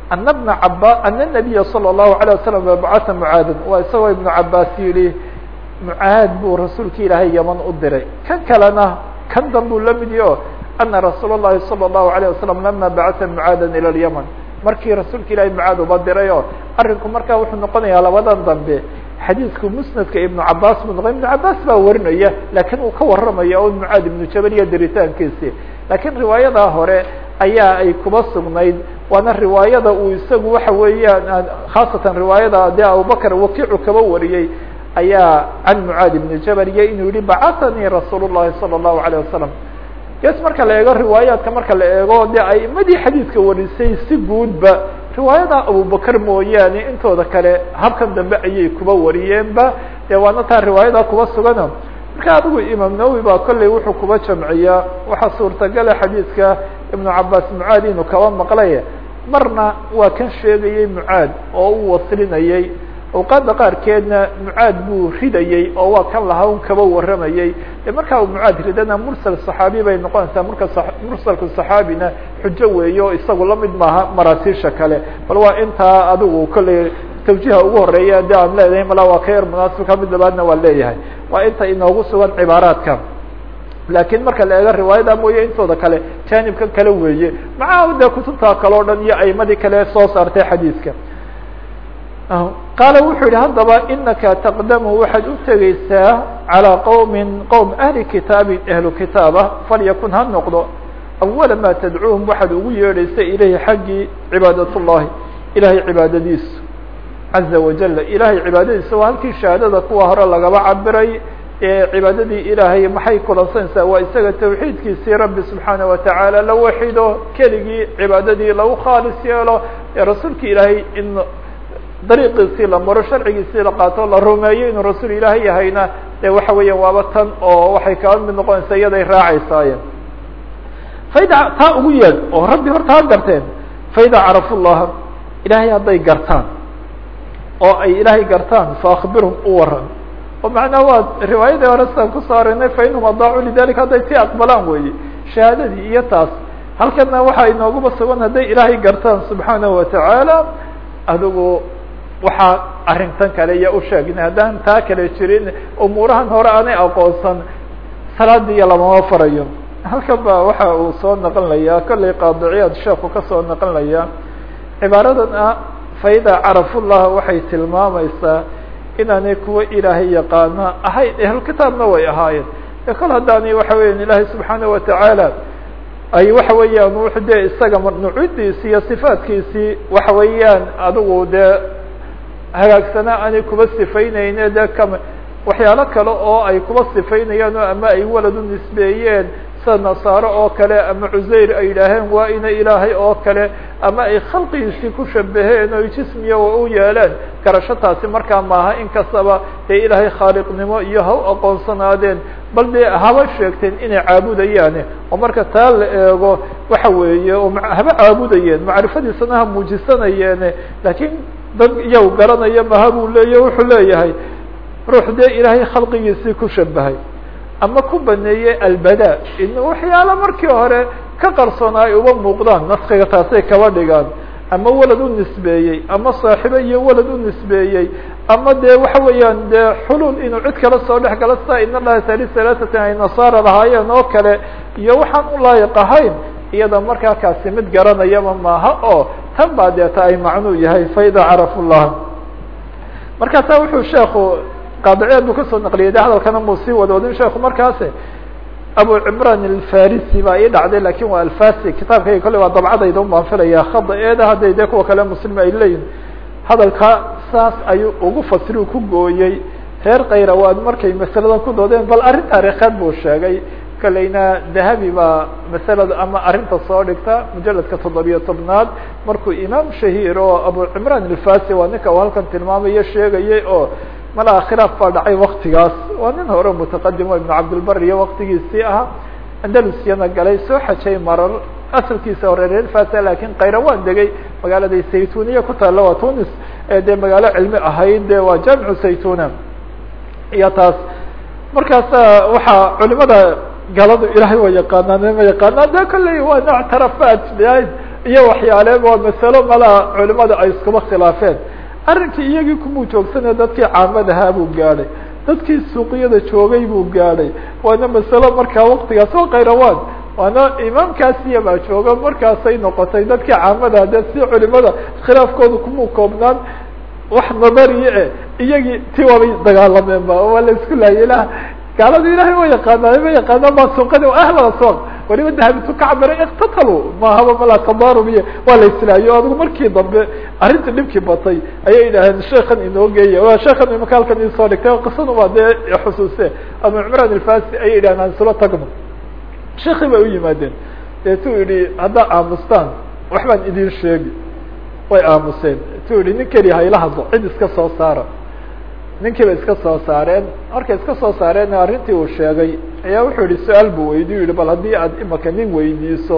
ana bna caba ana nabiya salى الlahu عalيه wasalam bacata mucaadan waa isagoo ibnu cabaas yihi mucaad buu rasuulka ilaahay yaman u diray kan kalena kan danbuu la mid yaho ana rasuul الlahi salى الlahu عalيه wasalam lama bacata mucaada ilى اlyaman markii rasuulka ilahay mucaad uba diray oo arinku markaa wuxuu noqonayaa labadan dambe xadiidku musnadka ibnu cabaas buu noqon ibnu cabaas baa warinaya lakin uu ka waramaya o mucaad ibnu jabal iyo diritaankiisi lakin riwaayadaa hore ayaa ay kuba sugnayd waana riwaayada uu isagu waxa weeyaan khaasatan riwaayada dee abubakr wakiicu kaba wariyey ayaa can mucaad ibni jabal iyo inuu yihi bacatanii rasuul الlahi salى الlahu عalيه wasalam ges marka la eego riwaayaadka marka la eego de aimadii xadiidka warisay si guudba riwaayada abubakr mooyaane intooda kale habkan dambe ayay kuba wariyeenba dee waana taa riwaayada kuba sugano marka adigu imaam nawowi baa kolley wuxuu kuba jamciyaa waxaa suurtagala xadiidka ibnu cabaas mucaad inuu kaba maqlay marna waa kan sheegayey mucaad oo u waslinayey awqaadda qaarkeedna mucaad buu ridayey oo waa kan lahaa un kaba waramayey markaa uu mucaad ridana mursal صaxaabi bay noqonaysaa. Marka mursalku صaxaabina xujo weeye o isagu la mid maaha maraasiisha kale. Bal waa intaa adigu kolley tawjiha ugu horreeya de aan leedahay mala waa ka yar munaasibka mid labaadna waa leeyahay. Waa inta inoogu sugan cibaaraadka. Lakin marka la eego riwaayada mooye intooda kale janibka kale weeye. Maca de kutubta kale o dhan iyo aimadii kale soo saartay xadiidka qaala wuxuu yihi haddaba inaka taqdamu waxaad u tegeysaa calىa qowmin qowm ahli kitaabin ahlu kitaaba falyakun ha noqdo. Awala ma tadcuuhum waxaad ugu yeedhaysa ilayhi xaggii cibaadat llahi ilahay cibaadadiisu caza wajala ilahay cibaadadiisa waa halkii shahaadada kuwa hore lagaba cabiray ee cibaadadii ilaahay maxay kulansanaysaa? Waa isaga tawxiidkiisii rabbi subxaana watacaala la waxido keligii cibaadadii lagu khaalis yeelo ee rasuulka ilaahay in dariiqiisii la maro sharcigiisii la qaato la rumeeyo inuu rasuul ilaahay yahayna dee waxa weeyaan waaba tan oo waxay kaba mid noqonaysaa iyaday raacaysaaye faida taa ugu yeed oo rabbi horta ha garteen faida carafu llaha ilaahay hadday gartaan oo ay ilaahay gartaan faakbirhum u waran oo macnaa waa riwaayadii hore sidaan ku soo arinay fainhum adaacu lidalika hadday ti aqbalaan weeye shahaadadii iyo taas. Halkana waxaa inooguba sugan hadday ilaahay gartaan subxaanahu watacaala adigu waxaa arrintan kale iyo usheegna haddaan taa kale jirin umuurahan hore aanay aqoonsan salaadiiyo lamama farayo. Halkan ba waxa uu soo naqonlayaa kollay qaadiciyaad sheeku ka soo naqonlaya cibaaradan ah faida carafullah waxay tilmaamaysaa inaanay kuwa ilaahay yaqaana ahayn ahlukitaabna way ahaayeen. Kol haddaanay waxa weeyaan ilaahay subxaana watacaala ay waxa weeyaan w dee isaga nucudiisi iyo sifaatkiisii waxa weeyaan adigu dee hagaagsanaa aanay kuba sifayneyne de kama waxyaalo kale oo ay kuba sifaynayaan o ama ay walad u nisbeeyeen sida nasaaro oo kale ama cusayr ay yidhaaheen waa ina ilaahay oo kale ama ay khalqigiisii ku shabaheen oo jismiya u yeeleen garasho taasi markaa maaha in kastaba dee ilaahay khaaliqnimo iyo ha u aqoonsanaadeen bal dee haba sheegteen inay caabudayaane oo marka taa la eego waxa weeye oo haba caabudayeen macrifadiisana ha muujisanayeene laakiin dad iyaw garanaya maha buu leeya wuxuu leeyahay ruux dee ilaahay khalqigiisii ku shabahay ama ku baneeyey albada in waxyaala markii hore ka qarsoona ay uba muuqdaan naskiga taasay kaba dhigaan. Ama walad u nisbeeyey ama saaxibo iyo walad u nisbeeyey ama dee waxa weeyaan dee xulul inuu cid kala soo dhex galo sida in allaha sali salaasatan ay nasaara lahaayeen oo kale iyo waxaan u laayiq ahayn iyada markaa kaasi mid garanayaba maaha oo tan baa deeta ay macnuu yahay faida carafu llah markaasa wuxuu sheeku qaadiciyaad buu ka soo naqliyay de hadalkana muu sii wadoodin sheeku markaas abu cimran alfarisi baa ii dhacday laakiin waa alfasi kitaabkayga kolley waa dabcadayda un baan khada eeda hadday dee kuwa kale muslim ay leeyihiin hadalka saas ayuu ugu fasiri u ku gooyey. Reer kayrawaad markay masaladan ku doodeen bal arrin taarikheed buu sheegay kolleyna dahabi baa masalada ama arrinta soo dhigta mujaladka toddobiyo tobnaad. Markuu imaam shahiir oo abu cimran alfasi waa ninka uu halkan tilmaamayo sheegayay oo malaha khilaaf baa dhacay waktigaas waa nin hore mutaqadim o ibn cabdilbar iyo waktigiisii ahaa andalusyana galay soo xajay marar asalkiisa hore reer fasa laakiin kayrawaan degay magaalada saytuniya ku taalla waa tunis. Ee dee magaalo cilmi ahayd de waa jaamicu saytuna iyo taas. Markaasa waxaa culimada galadu ilahay waa yaqaanaan ma yaqaanaan. De kolley waa nooc tarafaat iyo waxyaale waa masalo malaha culimada ay iskuma khilaafeen. Arrinkii iyagii kumuu joogsane dadkii caamadahaa buu gaadhay. Dadkii suuqyada joogay buu gaadhay. Waana masalo markaa waktigaas oo kayrawaan waana imaamkaasiya baa jooga markaasay noqotay. Dadkii caamadaha de si culimada khilaafkooda kumuu koobnaan wax nadariye e iyagii ti waabay dagaalameen ba waa la isku laayay lah gaalada ilahay wa yaqaanaa ma yaqaanaan ba suuqadi ahlala suuq waliba dahabitu ka cabiray iktatalu mahaba mala tadarum iyo waa la islaayo adigu markii dambe arrinta dhibkii batay ayay yidhaaheen sheekan inoo geeya. Waa sheekan imaka halkan isoo dhigtay qisadu waa dee xusuuse. Abu cimran alfasi ayay yidhahdeen aan isula tagno sheekii bay u yimaadeen. Deetuu yihi haddaa aamustaan wax baan idin sheegi. Way aamuseen. Tu yihi nin keliya hayla hadlo cid iska soo saara ninkii bay iska soo saareen markay iska soo saareen arrintii uu sheegay ayaa wuxuu yihi su'aal buu weydiy yihi bal haddii aad imaka nin weydiiso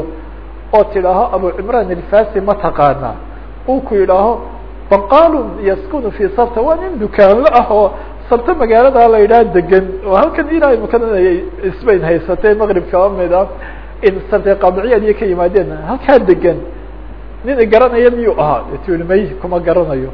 oo tidhaaho abu cimran alfasi ma taqaanaa uu ku yidhaaho baqaalun yaskunu fi sabta waa nin dukaanlo ah oo sabta magaalada la yidhaha degan oo halkan ilaa imakan ay isbayn haysatee maqrib kaba mid ah in sabte qaadiciyaad iyo ka yimaadeen halkaa degan nin i garanaya miyuu ahaa? Tu may kuma garanayo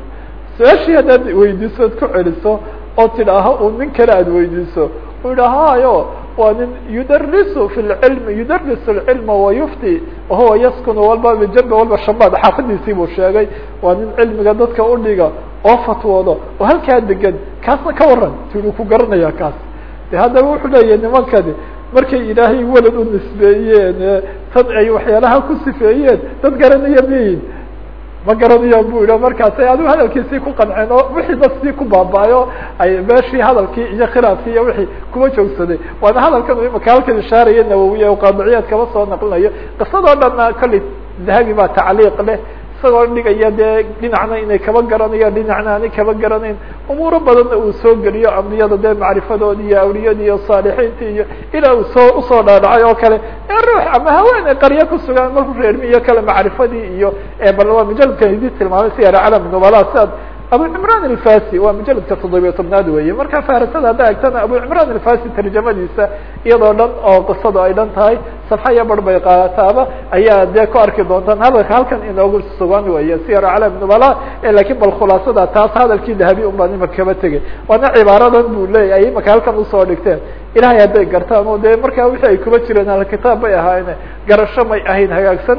su'aashii haddaad weydiiso ad ku celiso oo tidhaaho uu nin kale aad weydiiso. Uu yidha hayo waa nin yudarisu fi lcilmi yudarisu lcilma wayufti wahuwa yaskunu walba bijambi walba shabaad xaafadiisii buu sheegay waa nin cilmiga dadka udhiga oo fatwoodo oo halkaa degan kaasna ka waran tilu ku garanaya kaas. De haddaba wuxuu leeyahay nimankani markay ilaahay welad u nisbeeyeen tad ay waxyaalaha ku sifeeyeen dad garanaya mayin ma garanayaan bu yidhi markaasay adigu hadalkiisii ku qanceen oo wixii dad sii ku baabaayo ay meeshii hadalkii iyo khilaafkii iyo wixii kuma joogsaday. Waana hadalkan imaka halkan ishaaraya nawowiya qaadiciyaad kama soo naqlinayo. Qisadoo dhanna kolley dahabi baa tacliiq leh isagoo dhigaya dee dhinacna inay kaba garanayaan dhinacna aanay kaba garanayn umuuro badanna uu soo geliyo ambiyada dee macrifadoodi iyo awliyadii iyo saalixiintii iyo ilaa uu soo u soo dhaadhacay oo kale. Ee ruux ama haweeney qaryo ku sugaan marku reermi iyo kale macrifadii iyo bal waa mujaladkan idin tilmaamay si yara calam nubala siaad abu cimran alfasi waa mujaladka toddobiya tobnaad weeye. Marka farisada hadda egtana abu cimran alfasi tarjamadiisa iyadoo dhan oo qisadu ay dhan tahay safxa iyo bar bay qaataaba ayaa dee ku arki doontaan. Hadalka halkan inoogu sugan weeye si yara calam nubala laakiin bal khulaasada taas hadalkii dahabi un baan kaba tegay waana cibaaradan bu leeyahy ay imaka halkan u soo dhigteen. Ilahay hadday gartaan oo dee markaa wixii ay kuba jireen alkitaab bay ahaayeen garasho may ahayn hagaagsan.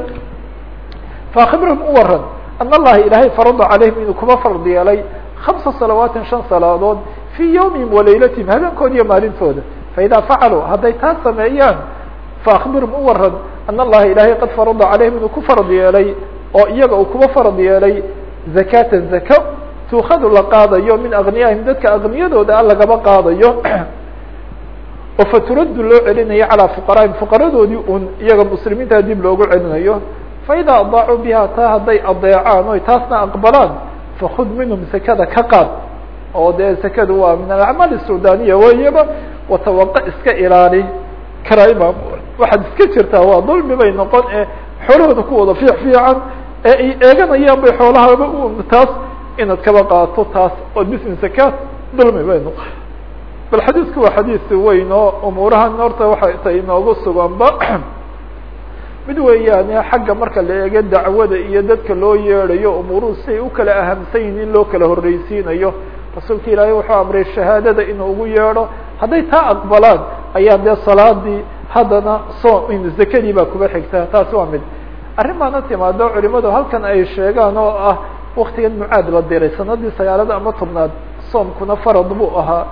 Faakibrum u waran an allaha ilaahay farada calayhim inuu kuba fard yeelay hamsa salawaatin shan salaadood fii yawmihim walaylatihim habeenkooda iyo maalintooda faidaa facaluu hadday taas sameeyaan faakbirhum u waran an allaha ilaahay qad farada calayhim inuu ku farad yeelay oo iyaga uu kuba farad yeelay zakatan zaka tuukadu la qaadayo min agniyaahim dadka agniyadooda a lagaba qaadayo oo faturaddu loo celinayo calaa fuqaraahim fuqaradoodii un iyaga muslimiinta dib loogu celinayo faida adaacuu biha taa hadday adeecaan oy taasna aqbalaan fakud minhum sekada ka qaad. Oo dee sekadu waa min alacmaal sudaniya weyaba watawaqa iska ilaali karaima waxaad iska jirtaa waa dulmi bay noqon ee xoolahooda ku wada fiic fiican ee ay eeganayaan bay xoolahaba u taas inaad kaba qaato taas oo bismi sakaat dulmi bay noqon. Bal xadiisku waa xadiis weyn oo umuurahan horta waxay ta inoogu suganba mid weeyaane xagga marka la eego dacwada iyo dadka loo yeedhayo umuuruhu siay u kala ahamsan yihiin in loo kala horreysiinayo rasuulka ilaahay wuxuu amray shahaadada inuu ugu yeedho. Hadday taa aqbalaan ayaa dee salaadii haddana soom zakadii baa kuba xigtaa taasi waa mid. Arrin baana timaado culimadu halkan ay sheegaan oo ah waktigan mucaad la diray. Sanadii sagaalada ama tobnaad soomkuna farad buu ahaa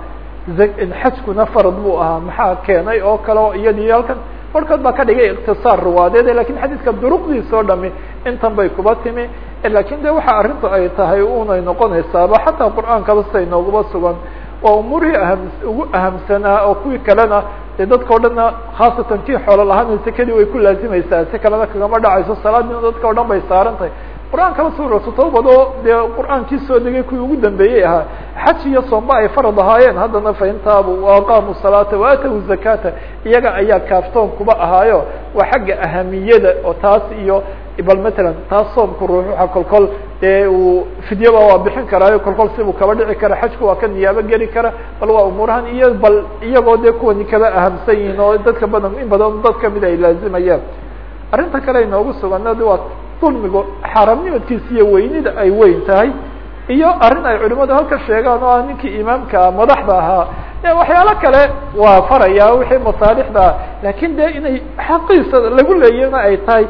xajkuna farad buu ahaa. Maxaa keenay oo kale oo iyadii halkan barkood baa ka dhigay iktisaar ruwaadeed laakiin xadiiska duruqdiisa oo dhami intan bay kuba timi. Lakin de waxa arrintu ay tahay unay noqonaysaaba xataa qur'aankaba siday nooguba sugan waa umuurihii aham ugu ahamsanaa oo kuwii kalena dee dadka o dhanna khaasatan kii xoolo lahaana sekadii way ku laazimaysaa si kalena kagama dhacayso salaadina dadka o dhan bay saaran tahay qur'aankaba suuratu tawbad oo dee qur'aankii soo degay kuwii ugu dambeeyey ahaa. Xaj iyo soomba ay farad ahaayeen haddana faintaabu waaqaamu salaata waatawu zakata iyaga ayaa kaaftoon kuba ahaayo. Waa xagga ahamiyada oo taas iyo bal matalan taas soomku ruux waxa kolkol dee uu fidyaba waa bixin karaayo kolkol sibuu kaba dhici kara xajku waa ka niyaabo geli kara bal waa umuurahan iyo bal iyagoo dee kuwani kaba ahamsan yihiin oo dadka badan in badan dad ka mid ay laazimayaan arrinta kale inoogu suganad waa dulmigu xaaraamnimadkiisa iyo weynida ay weyn tahay iyo arrin ay culimadu halka sheegaan oo ah ninkii imaamka madaxda ahaa. Waxyaalo kale waa faraya wixii masaalixda ah. Lakin de inay xaqiisa lagu leeyana ay tahay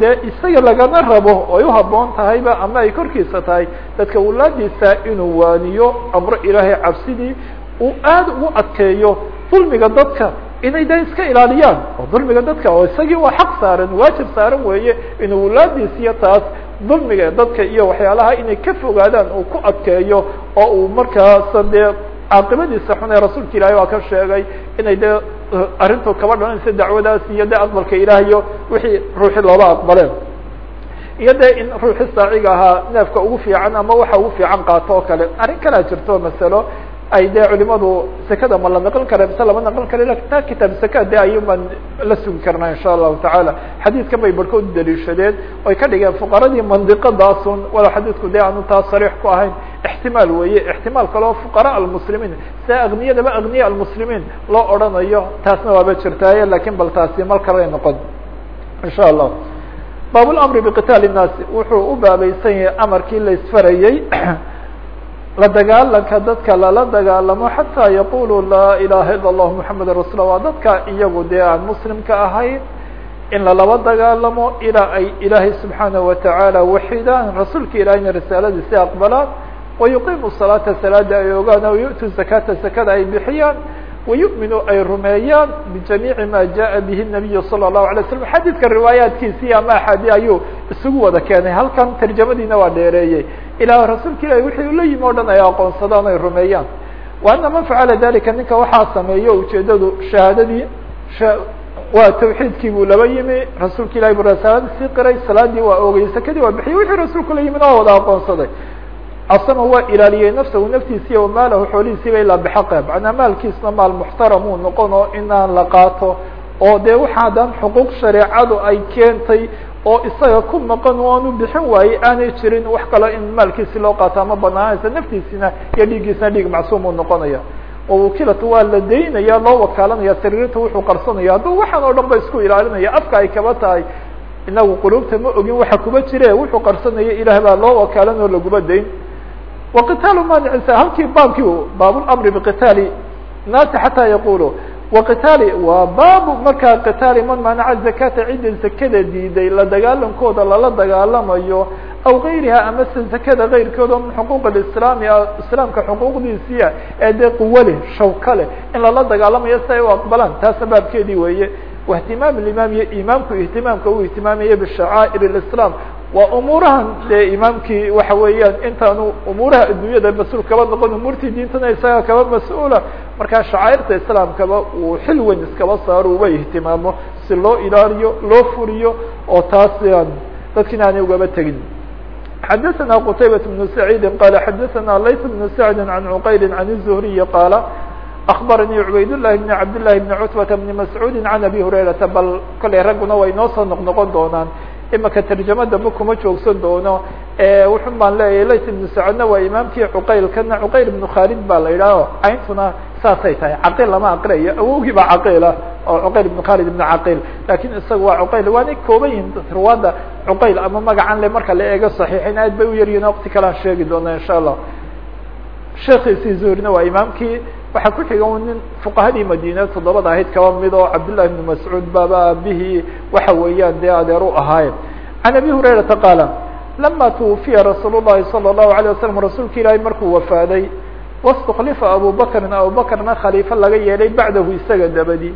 dee isaga lagana rabo ay uhaboon tahayba ama ay korkiisa tahay dadka wulaadiisa inuu waaniyo amro ilaahay cabsidii uu aad ugu adkeeyo dulmiga dadka inay da iska ilaaliyaan oo dulmiga dadka oo isagii waa xaq saaran waajib saaran weeye inuu wulaadiisiyo taas dulmiga dadka iyo waxyaalaha inay ka fogaadaan uu ku adkeeyo oo uu markaasa dee caaqibadiisa xun ee rasuulka ilaahay waa ka sheegay inay dee arrintu kaba dhalanaysa dacwadaas iyo de aqbalka ilaah iyo wixii ruuxi looba aqbaleen. Iyo de in ruuxi saaciga ahaa neefka ugu fiican ama waxa ugu fiican qaato oo kale arrin kalaa jirto masalo ay dee culimadu sekada ma la naqon kara mise lama naqon kara taa kitaab seka de ayun baan la sugi karnaa insha allahu tacaala. Xadiidkan bay barhkood daliishadeen oy ka dhigeen fuqaradii mandiqadaasun wala xadiidku de aanu taa sariix ku ahayn. Ixtimaal weeye ixtimaal kaleo fuqara almuslimiin sia agniyadaba agniya almuslimiin loo odhanayo taasna waaba jirtaaye laakiin bal taasi mal kalay noqon. Insha allah baab lamri biqitaali الnaasi wuxuu u baabaysan yahay amarkii la la dagaalanka dadka lala dagaalamo xataa yaqulu laa ilaha ila اllah muxameda rasuul waa dadka iyagu dee aan muslimka ahayn in lalaba dagaalamo ilaa ay ilaahay subxaanaه watacaala waxidaan rasuulka ilahayna risaaladiisi aqbalaan wayuqiimu salaata salaada ay ogaan o yu'tu zakata zakada ay bixiyaan wayu'minu ay rumeeyaan bijamiici ma jaءa bihi الnabiyu salى الlahu alay slam xadiidka riwaayaatkiisii ama axaadi ayuu isugu wada keenay halkan tarjamadiina waa dheereeyey ilaa rasuulka ilahi wixii ula yimi o dhan ay aqoonsadaan ay rumeeyaan. Wa ana man facala dalika ninka waxaa sameeyo ujeedadu shahaadadii waa tawxiidkii buu laba yimi rasuulka ilahi bu risaalada sii qiray salaadii waa oogay sakadii waa bixiyey wixii rasuulku la yimid waa wada aqoonsaday. Asama waa ilaaliyey nafsahu naftiisi wa maalahu xoolihiisiiba ilaa bixaqe. Macnaa maalkiisna maal muxtaram uu noqon oo inaan la qaato. Oo dee waxa dan xuquuq shareecadu ay keentay oo isaga ku maqan aanu bixin waayey aanay jirin wax kalo in maalkiisi loo qaato ama banaanaysa naftiisina iyo dhiiggiisna dhiig macsuum uu noqonaya. oo wakiilatu waa la daynaya loo wakaalanaya sariirta wuxuu qarsanaya hadduu waxaan oo dhan isku ilaalinaya afka ay kaba tahay inagu qulubta ma ogin waxa kuba jire wuxuu qarsanaya ilaah baa loo wakaalan oo laguba dayn. Waqitaalu manicisa halkii baabkii baabulamri biqitaali naasi xataa yaqulu waqitaali waa baabu markaa qitaali man manaca zakata cidda zakada diiday la dagaalankooda lala dagaalamayo aw gayriha ama zakada kayrkooda min xuquuq islaami islaamka xuquuqdiisiia ee dee quwo leh shawka leh in lala dagaalamayo si ay u aqbalaan. Taasna baabkeedii weeye. Waihtimaam imaam iyo imaamku ihtimaamka uu ihtimaamaya bishacaa'ir اislam waa umuurahan dee imaamkii waxa weeyaan intaanu umuuraha adduunyada mas-uul kaba noqon umuurtii diintana isaga kaba mas-uula markaa shacaa'irta islaamkaba uu xil weyn iskaba saaro uba ihtimaamo si loo ilaaliyo loo furiyo oo taas dadkina aanay ugaba tegin xadaثna qtaybaة بن سacيidi qala xadaثna layث بن sacdi عan cqayli عan الزهriyi qaala أخbaranii cubayd لlahi بn cabd لlahi بn cutbata بn mascuudi عan abi hurayrata bal kolay ragguna way noo soo noq noqon doonaan imaka tarjamada ma kuma joogsan doono. Wuxun baan leeyahay layt ibnu sacadna waa imaamkii cuqaylkana cuqayl ibnu khaalid baa la yidhaho cayntuna saasay tahay caqiil lama aqriayo awowgii baa caqiila oo cuqayl ibnu khaalid ibnu caqiil. Lakin isaga waa cuqayl waanay kooban yihiin ruwaada cuqayl ama magacan le marka la eego saxiixin aad bay u yaryihin waqti kalean sheegi doona insha allah sheekiisii zuhrina waa imaamkii waxaa ku xiga nin fuqahadii madina toddobada ahayd kaba mid oo cabdالlahi بn mascuud baaba aabihii waxa weeyaan dee adeer u ahaaye can abi hurayrata qaala lama twufiya rasuul الlahi salى الlahu عalيه wasalam rasuulka ilaahay markuu wafaaday wastklifa abu bakrin abubakrna khaliifo laga yeelay bacdahu isaga dabadi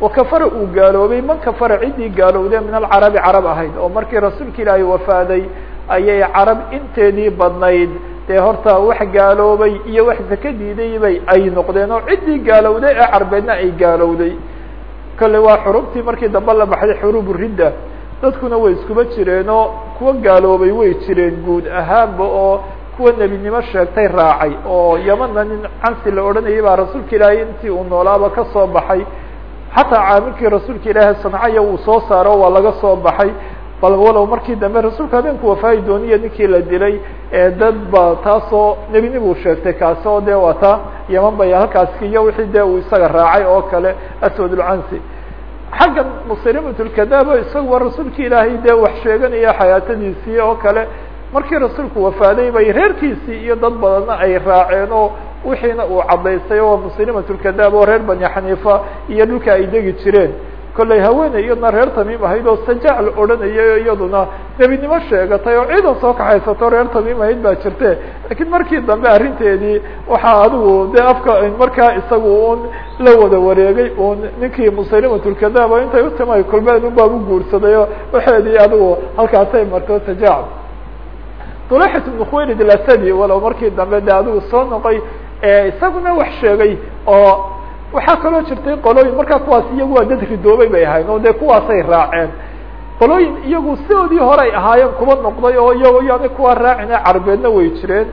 wakafara uu gaaloobay man kafara ciddii gaalowde min alcarabi carab ahayd oo markii rasuulka ilaahay wafaaday ayay carab inteedii badnayd dee horta wax gaaloobay iyo wax zaka diidaybay ay noqdeen oo ciddii gaalowday ee carbeedna ay gaalowday. Kale waa xurubtii markii dambe la baxday xurubu ridda. Dadkuna way iskuba jireenoo kuwa gaaloobay way jireen guud ahaanba oo kuwa nebinimo sheegtay raacay oo yamana nin cansi la odhanayay baa rasuulka ilaahay intii uu noolaaba ka soo baxay. Xataa caamilkii rasuulka ilaahay sancaya uu soo saaro waa laga soo baxay bal walow markii dambe rasuulka habeenku wafaayi dooniya ninkii la dilay dad ba taasoo nebinibuu sheegtay kaasi oo de waa ta yaman bay halkaasi iyo wixii de uu isaga raacay oo kale aswad ulcansi xaggan musalimatulkadaabo isaguwa rasuulki ilaahay dee wax sheeganaya xayaatadiisii oo kale markii rasuulku wafaaday bay reerkiisii iyo dad badanna ay raaceen oo wixiina uu caddaystay oo musalimatulkadaab oo reer bani xaniifa iyo dhulka ay degi jireen kollay haweeney iyadna reer tamiim ahayd oo sajaac la odhanayay iyaduna nebinimo sheegatay oo ciidan soo kaxaysato reer tamiim ahayd baa jirte. Lakiin markii dambe arrinteedii waxaa adigu de afka markaa isagu un la wada wareegay un ninkii musalimatulkadaab oo intay utimay kulmeen un baabu guursaday oo waxeedii adigu halkaasay marto sajaac dulaxat ibnu khuwaylid alasadi walow markii dambe de adigu soo noqoy isaguna wax sheegay oo waxaa kaloo jirtay qolooyin markaa kuwaas iyagu waa dad ridoobay bay ahayn oo dee kuwaasay raaceen. Qolooyin iyagu sidoodii horey ahaayeen kuba noqday oo iyago yaana kuwa raacine carbeedna way jireen.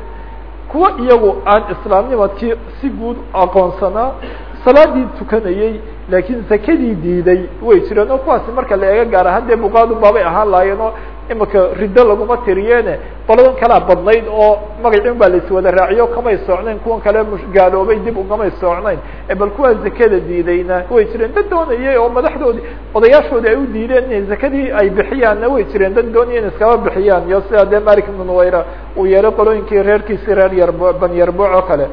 Kuwa iyagu aan islaamnimadkii si guud aqoonsanaa salaadii tukanayey laakiin zakadii diiday way jireen. Oo kuwaasi marka la eega gaar ahaan dee buqaadu baabay ahaan lahaayeen oo imika riddo laguma tiriyeene qoladan kalea badnayd oo magacii baa laiswada raaciyo kamay soocnayn kuwan kale gaaloobay dib ugamay soocnayn. Bal kuwaa zakada diidayna way jireen. Dad doonayay oo madaxdoodi odayaashoodi ay u diideen inay zakadii ay bixiyaanna way jireen. Dad doonaya in iskaba bixiyaan. Iyo sida dee malik ibnu nuwayra uu yeelay qolooyinkii reerkiisii reer yarbo ban yarbuuc oo kale.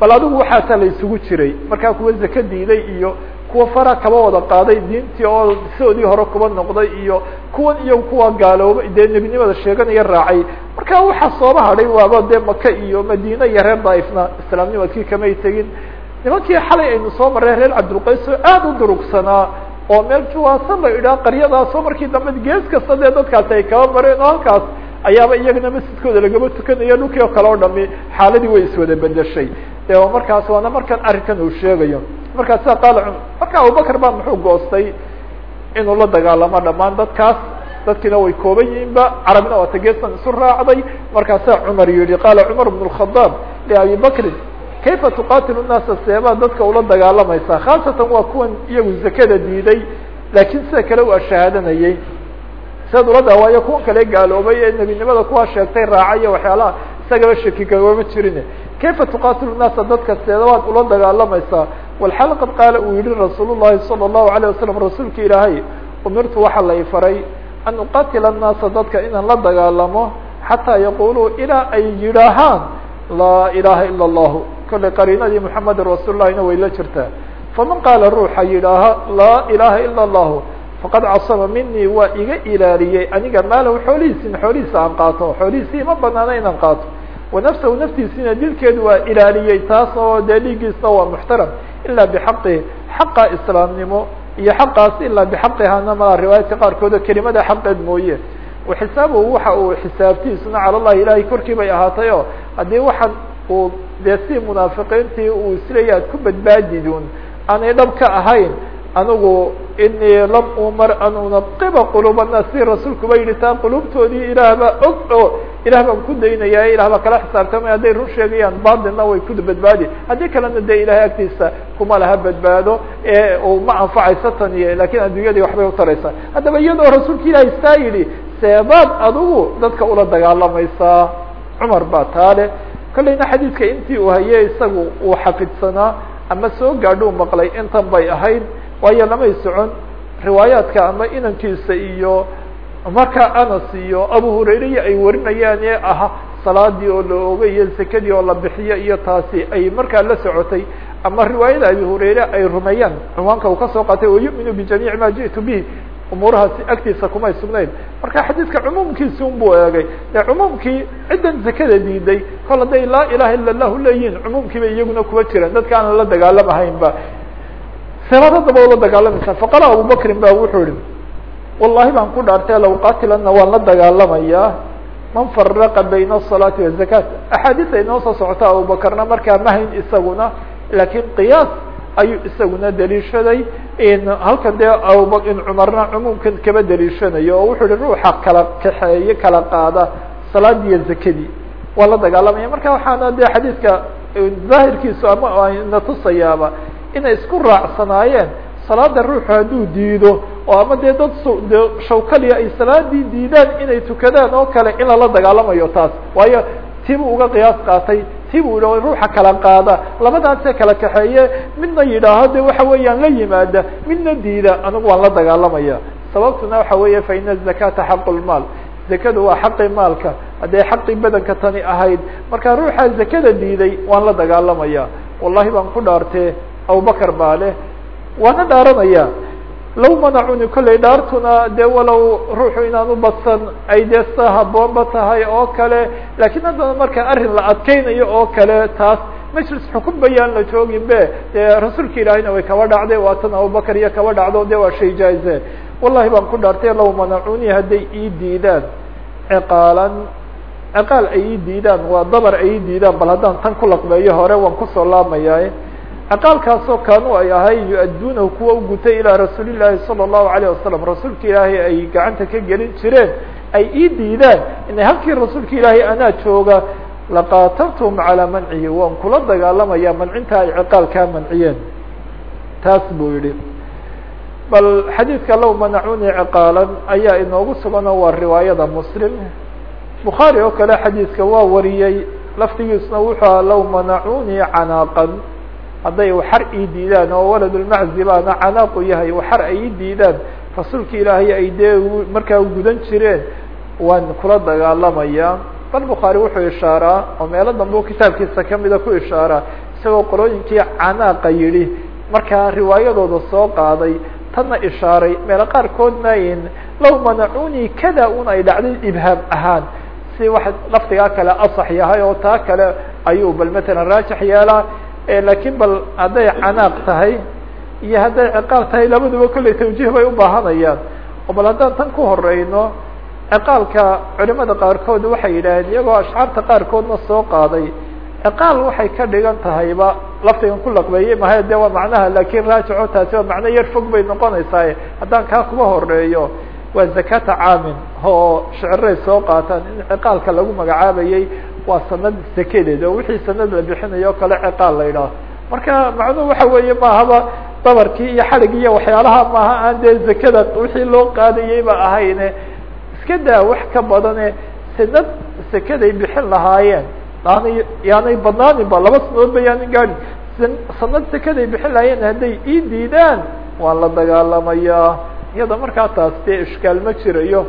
Bal adigu waxaasaa la isugu jiray. Markaa kuwa zaka diiday iyo kuwa fara kaba wada qaaday diintii oo sidoodii hore kuba noqday iyo kuwan iyo kuwa gaaloobay dee nebinimada sheeganaya raacay. Marka waxaa sooba hadhay waaba dee maka iyo madiine iyo reer daaifna islaamnimadkii kamay tegin. Nimankii xalay aynu soo marray reer cabdulqays oo aad u durugsanaa oo meel juwaasan la idhaha qaryadaasoo markii dambe gees kasta dee dadkaasi ay kaba mareen oo halkaas ayaaba iyagana masjidkooda lagaba tukanayo dhulkii oo kale o dhami xaaladii way iswada bedeshay de markaas waana markan arrinkan uu sheegayo markaa sida qaala cumar marka abubakr baa muxuu goostay inuu la dagaalamo dhammaan dadkaas dadkiina way kooban yihiinba carabina waata geestan isu raacday markaasaa cumar yihi qaala cumar bn الkhadaab liabi bakrin kayfa tuqatilu الnaasa seebaa dadka ula dagaalamaysaa khaasatan waa kuwan iyagu zakada diiday laakiin sida kale waa shahaadanayay sidaad ula dawaayo kuwan kale gaaloobay ee nebinimada kuwaa sheegtay raacaya waxyaalaha isagaba shaki kagama jirin kayfa tuqatilu الnaasa dadka seedabaad ula dagaalamaysaa walxal qad qaala uu yihi rasuul الlahi salى الlahu عalيه wasalam rasuulka ilaahay umirtu waxaa la ifaray an uqatila الnaasa dadka inaan la dagaalamo xataa yaquluu ilaa ay yidhaahaan laa ilaha ilا الlahu kollay qariinadii mحamedin rasuul lahina way la jirtaa faman qaala ruuxa yidhaaha laa ilaha ilا الlahu faqad casama minii waa iga ilaaliyey aniga maalahu xoolihiisin xoolihiisa aan qaato xoolihiisii ima banaana inaan qaato. Wanafsahu naftiisina dilkeedu waa ilaaliyey taas oo dee waa muxtaram. Ilaa bixaqihi xaqa islaamnimo iyo xaqaas ilaa bixaqihana ma riwaayadka qaarkooda kelimada xaqeed mooye. Waxisaabuhu waxa uu xisaabtiisuna cala llahi ilahay korkii bay ahaatay o haddii waxaan uu dee si munaafiqiintii uu isleeya ad ku badbaadidun aanay dhab ka ahayn anigu inii lam umar an unaqiba quluub annaas si rasuulkuba yihi taa quluubtoodii ilaah baa og oo ilah baan ku daynaya ilah baa kala xisaabtamay hadday run sheegayaan batilna way ku badbaadi haddii kalena dee ilahay agtiisa kuma laha badbaado ee ma anfacaysa tan iyo laakiin adduunyadii waxbay utaraysaa haddaba iyadoo rasuulka ilahi saa yidhi seebaad adigu dadka ula dagaalamaysaa cumar baa taale kolleyna xadiidka intii uu haye isagu uu xafidsanaa ama soo gaadhuu maqlay intan bay ahayd waayo lamay socon. Riwaayaadka ama inankiisa iyo marka anas iyo abu hurayreya ay warinayaan ee aha salaadii oo la ogay iyo sekadii oo la bixiyo iyo taasi ay markaa la socotay. Ama riwaayada abi hurayre ay rumeeyaan cunwaanka uu ka soo qaatay oo yu'minu bijamiici ma ji'tu bihi. Umuurahaasi agtiisa kumay sugnayn. Marka xadiidka cumuumkiisi un buu eegay. Dee cumuumkii ciddan zakada diiday kol hadday laa ilaha ila lahu leeyihiin cumuumkii bay iyaguna kuwa jireen. Dadka aanan la dagaalamahaynba sebaad haddaba ula dagaalamaysaa faqala abubakrin ba wuxuu yihi wallahi baan ku dhaartay law qatilana waan la dagaalamayaa man faraqa bayna الصalaati wazakat axaadiis ay noo soo socota abubakarna markaa mahayn isaguna lakiin qiyaas ayuu isaguna daliishaday halkan dee abub cumarna cumuumkan kaba daliishanayo oo wuxuu yihi ruuxa kala kaxeeye kala qaada salaadiiyo zakadii waa la dagaalamaya marka waxaana de xadiidka zaahirkiisu ama na tusayaaba inay isku raacsanaayeen. Salaada ruuxu hadduu diido oo ama dee dad de shawkaliya ay salaadii diidaan inay tukadaan oo kale in lala dagaalamayo taas. Waayo tibuu uga qiyaas qaatay yihi ruuxa kala qaada. Labadaasee kala kaxeeye midna yidhaaho de waxa weeyaan la yimaada midna diida anigu waan la dagaalamaya. Sababtuna waxa weeye fa ina zakata xaqu lmaal zakadu waa xaqii maalka. Hadday xaqii badanka tani ahayd marka ruuxa zakada diiday waan la dagaalamaya. Wallahi baan ku dhaartee abubakar baa leh. Waana dhaaranaya. Law manacuni kollay dhaartuna dee walow ruuxu inaan u badsan ay dee sa tahay oo kale. Lakiin haddana marka arrin la adkeynayo oo kale taas majlis xukun bayaan la joogin be. Dee rasuulka ilaahiyna way kaba dhacday waatan abubakar iyo kaba dhacdo de waa shay jaaze wallahi baan ku dhaartay law manacuni hadday ii diidaan. Ciqaalan ciqaal ay ii diidaan waa dabar ay ii diidaan bal haddaan tan ku laqbeeyo hore waan ku soo laamayaa ciqaalkaasoo kaanu ay ahay yu-adduunahu kuwa u gutay ilaa rasuuli llaahi sala allahu alayh wasalam rasuulka ilaahay ay gacanta ka gelin jireen ay ii diidaan inay halkii rasuulka ilaahay anaa jooga laqaataltum calaa mancihi waan kula dagaalamaya mancinta ay ciqaal kaa manciyeen taas buu yihi bal xadiidka low manacuni ciqaalan ayaa inoogu sugan oo waa riwaayada muslim. Bukhaari oo kale xadiidka waa wariyey laftigiisuna wuxuu aha low manacuni canaaqan hadday waxar ii diidaan oo waladulmaczi baana canaaqu yahay waxar ay ii diidaan rasuulka ilaahay ay dee markaa gudan jireen waan kula dagaalamayaa bal bukhaari wuxuu ishaaraa oo meelo dambe u kitaabkiisa kamida ku ishaaraa isagoo qolooyinkii canaaqa yidhi markaa riwaayadooda soo qaaday tanna ishaaray meelo qaarkoodna in low manacuni kada un ay dhacday ibhaam ahaan. Si wax lafdigaa kale asax yahay oo taa kale ayuu bal matalan raajix yeelaa lakiin bal hadday canaaq tahay iyo hadday ciqaal tahay labaduba kolley tawjiih bay ubaahanayaan oo bal haddaan tan ku horeyno ciqaalka culimada qaarkood waxay yidhaaheen iyagoo ashcaarta qaarkoodna soo qaaday. ciqaal waxay ka dhigan tahayba laftigan ku laqbeeyey mahay de waa macnaha laakiin raajico taasi waa macno yar fog bay noqonaysaa haddaan kaa kuba horeeyo waa zakata caamin oo shiciray soo qaataan in ciqaalka lagu magacaabayey waa sanad sakedeed oo wixii sanad la bixinayo kale ciqaal la yidhaaho marka macnuhu waxa weeye maahaba dabarkii iyo xadhig iyo waxyaalaha maaha aan dee zakada wixii loo qaadayeyba ahayne. Iska daa wax ka badane sanad sakaday bixin lahaayeen. Yaanay yaanay badnaanin ba laba sanadood ba yaanin gaadin sanad sakaday bixin lahaayeen hadday ii diidaan waan la dagaalamayaa iyada markaa taas dee ishkaal ma jirayo.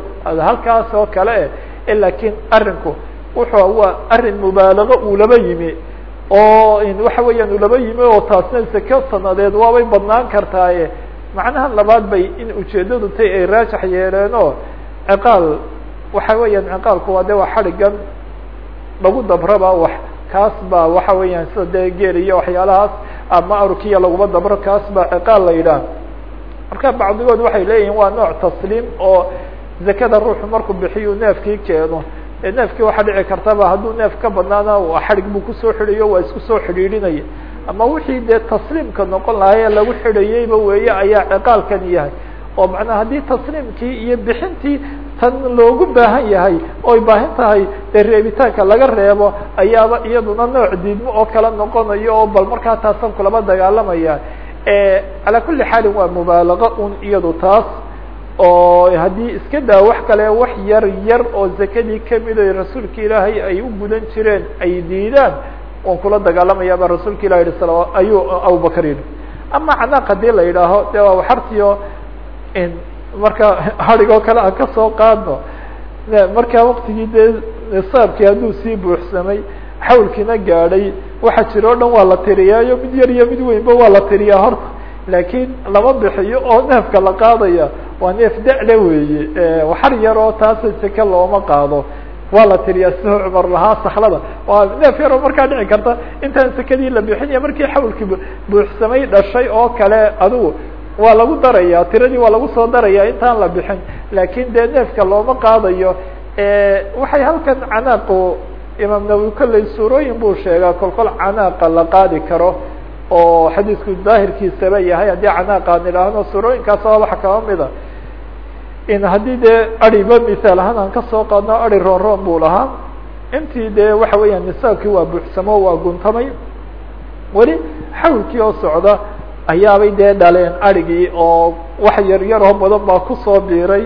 Halkaas oo kale eh lakiin arinku wuxuu waa arrin mubaalago uu laba yimi oo waxa weeyaan uu laba yimi oo taasna sako sanadeed waabay badnaan kartaaye. Macnaha labaad bay in ujeedadu tay ay raajax yeeleen oo ciqaal waxa weeyaan ciqaalku waa de waa xadhigan lagu dabraba wax kaas baa waxa weeyaan sida dee geel iyo waxyaalahaas ama arkiya laguma dabro kaas baa ciqaal la yidhaah marka bacdigood waxay leeyihiin waa nooc tasliim oo zakada ruuxu markuu bixiyu neefkii keeno. ee neefkii waxaa dhici kartaba hadduu neef ka badnaana xadhig buu ku soo xidhayo waa isku soo xidhiidhinaya. Ama wixii dee tasliimka noqon lahay ee lagu xidhayeyba weeye ayaa ciqaalkan yahay. Oo macnaa haddii tasliimkii iyo bixintii tan loogu baahan yahay oy baahan tahay dee reebitaanka laga reebo ayaaba iyaduna nooc diidmo oo kala noqonayo oo bal markaa taasan kulaba dagaalamaya. Calaa kuli xaalin waa mubaalago un iyadu taas oo haddii iska daa wax kale wax yar yar oo zakadii ka mid o rasuulka ilaahay ay u gudan jireen ay diidaan waan kula dagaalamaya ba rasuulka ilah yihi sala ayuu abubakar yihi ama canaaq haddii la yidhaaho de waa waxartiyo marka hadigoo kale aan ka soo qaadno markaa waktigii dee nisaabkii hadduu sii buuxsamay xawlkiina gaadhay waxa jira o dhan waa la tiriyaayo mid yar iyo mid weynba waa la tiriyaa horta laakiin lama bixiyo oo neefka la qaadaya. Waa neef da'le weeye. Waxar yar oo taasa seke looma qaado. Waa la tiriyaa sida cumar lahaa saklada waa neef yar oo markaa dhici karta. Intaan sekadii la bixinaya markii xawlkii buuxsamay dhashay oo kale adigu waa lagu daraya tiradii waa lagu soo daraya intaan la bixin. Laakin dee neefka looma qaadayo. Waxay halkan canaaqu imaam nawowi kolley suurooyin buu sheegaa. Kol kol canaaqa la qaadi karo oo xadiisku daahirkiisaba yahay haddii canaaqa aan idhaahno suurooyinkaas waa waxa kaba mida. In haddii dee ariba misaal ahaan aan ka soo qaadno ari roonroon buu lahaa. Intii dee waxa weeyaan nisaabkii waa buuxsamo waa guntamay. Weli xawlkii oo socda ayaabay dee dhaleen arigii oo wax yar yaroo badan baa ku soo biiray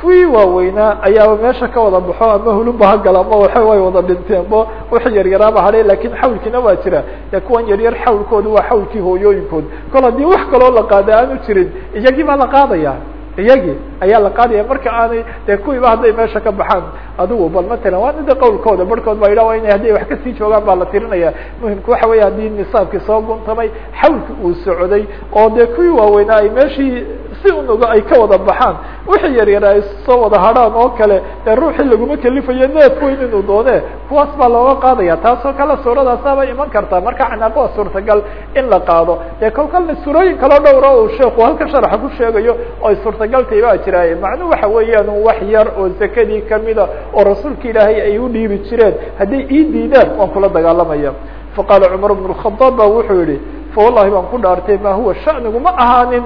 kuwii waaweynaa ayaaba meesha ka wada baxo ama hulunba hagala ama waxa way wada dhinteenbo wax yaryaraaba hadhay laakiin xawlkiina waa jira. Dee kuwan yaryar xawlkooda waa xawlkii hooyooyinkood kol haddii wax kaloo la qaada aanu jirin iyagii baa la qaadaya. Iyagii ayaa la qaadaya. Marka aanay dee kuwiiba hadday meesha ka baxaan adigu bal matalan waana de qawlkooda barhkood ba yidhah ina hadday wax ka sii joogaan baa la tirinaya. Muhimka waxa weya haddii nisaabkii soo guntamay xawlki uu socday oo dee kuwii waaweynaa ay meeshii si unuga ay ka wada baxaan. Wixii yaryar ay soo wada hadhaan oo kale dee ruuxii laguma kelifayo neef weyn inuu doone kuwaas baa looga qaadaya. Taasoo kale suuradaasaabay iman kartaa marka canaaqo waa suurtagal in la qaado. Dee kol kalna suurooyin kaloo dhowra uu sheeku halkan sharaxa ku sheegayo oo ay suurtagaltay baa jiraaye macnuu waxa weeyaan wax yar oo zakadii kamida oo rasuulka ilaahay ay u dhiibi jireen. Hadday ii diidaan waan kula dagaalamaya. Faqaala cumar bn الkhadaab ba wuxuu yihi fa wallahi baan ku dhaartay ma huwa shanigu ma ahaanin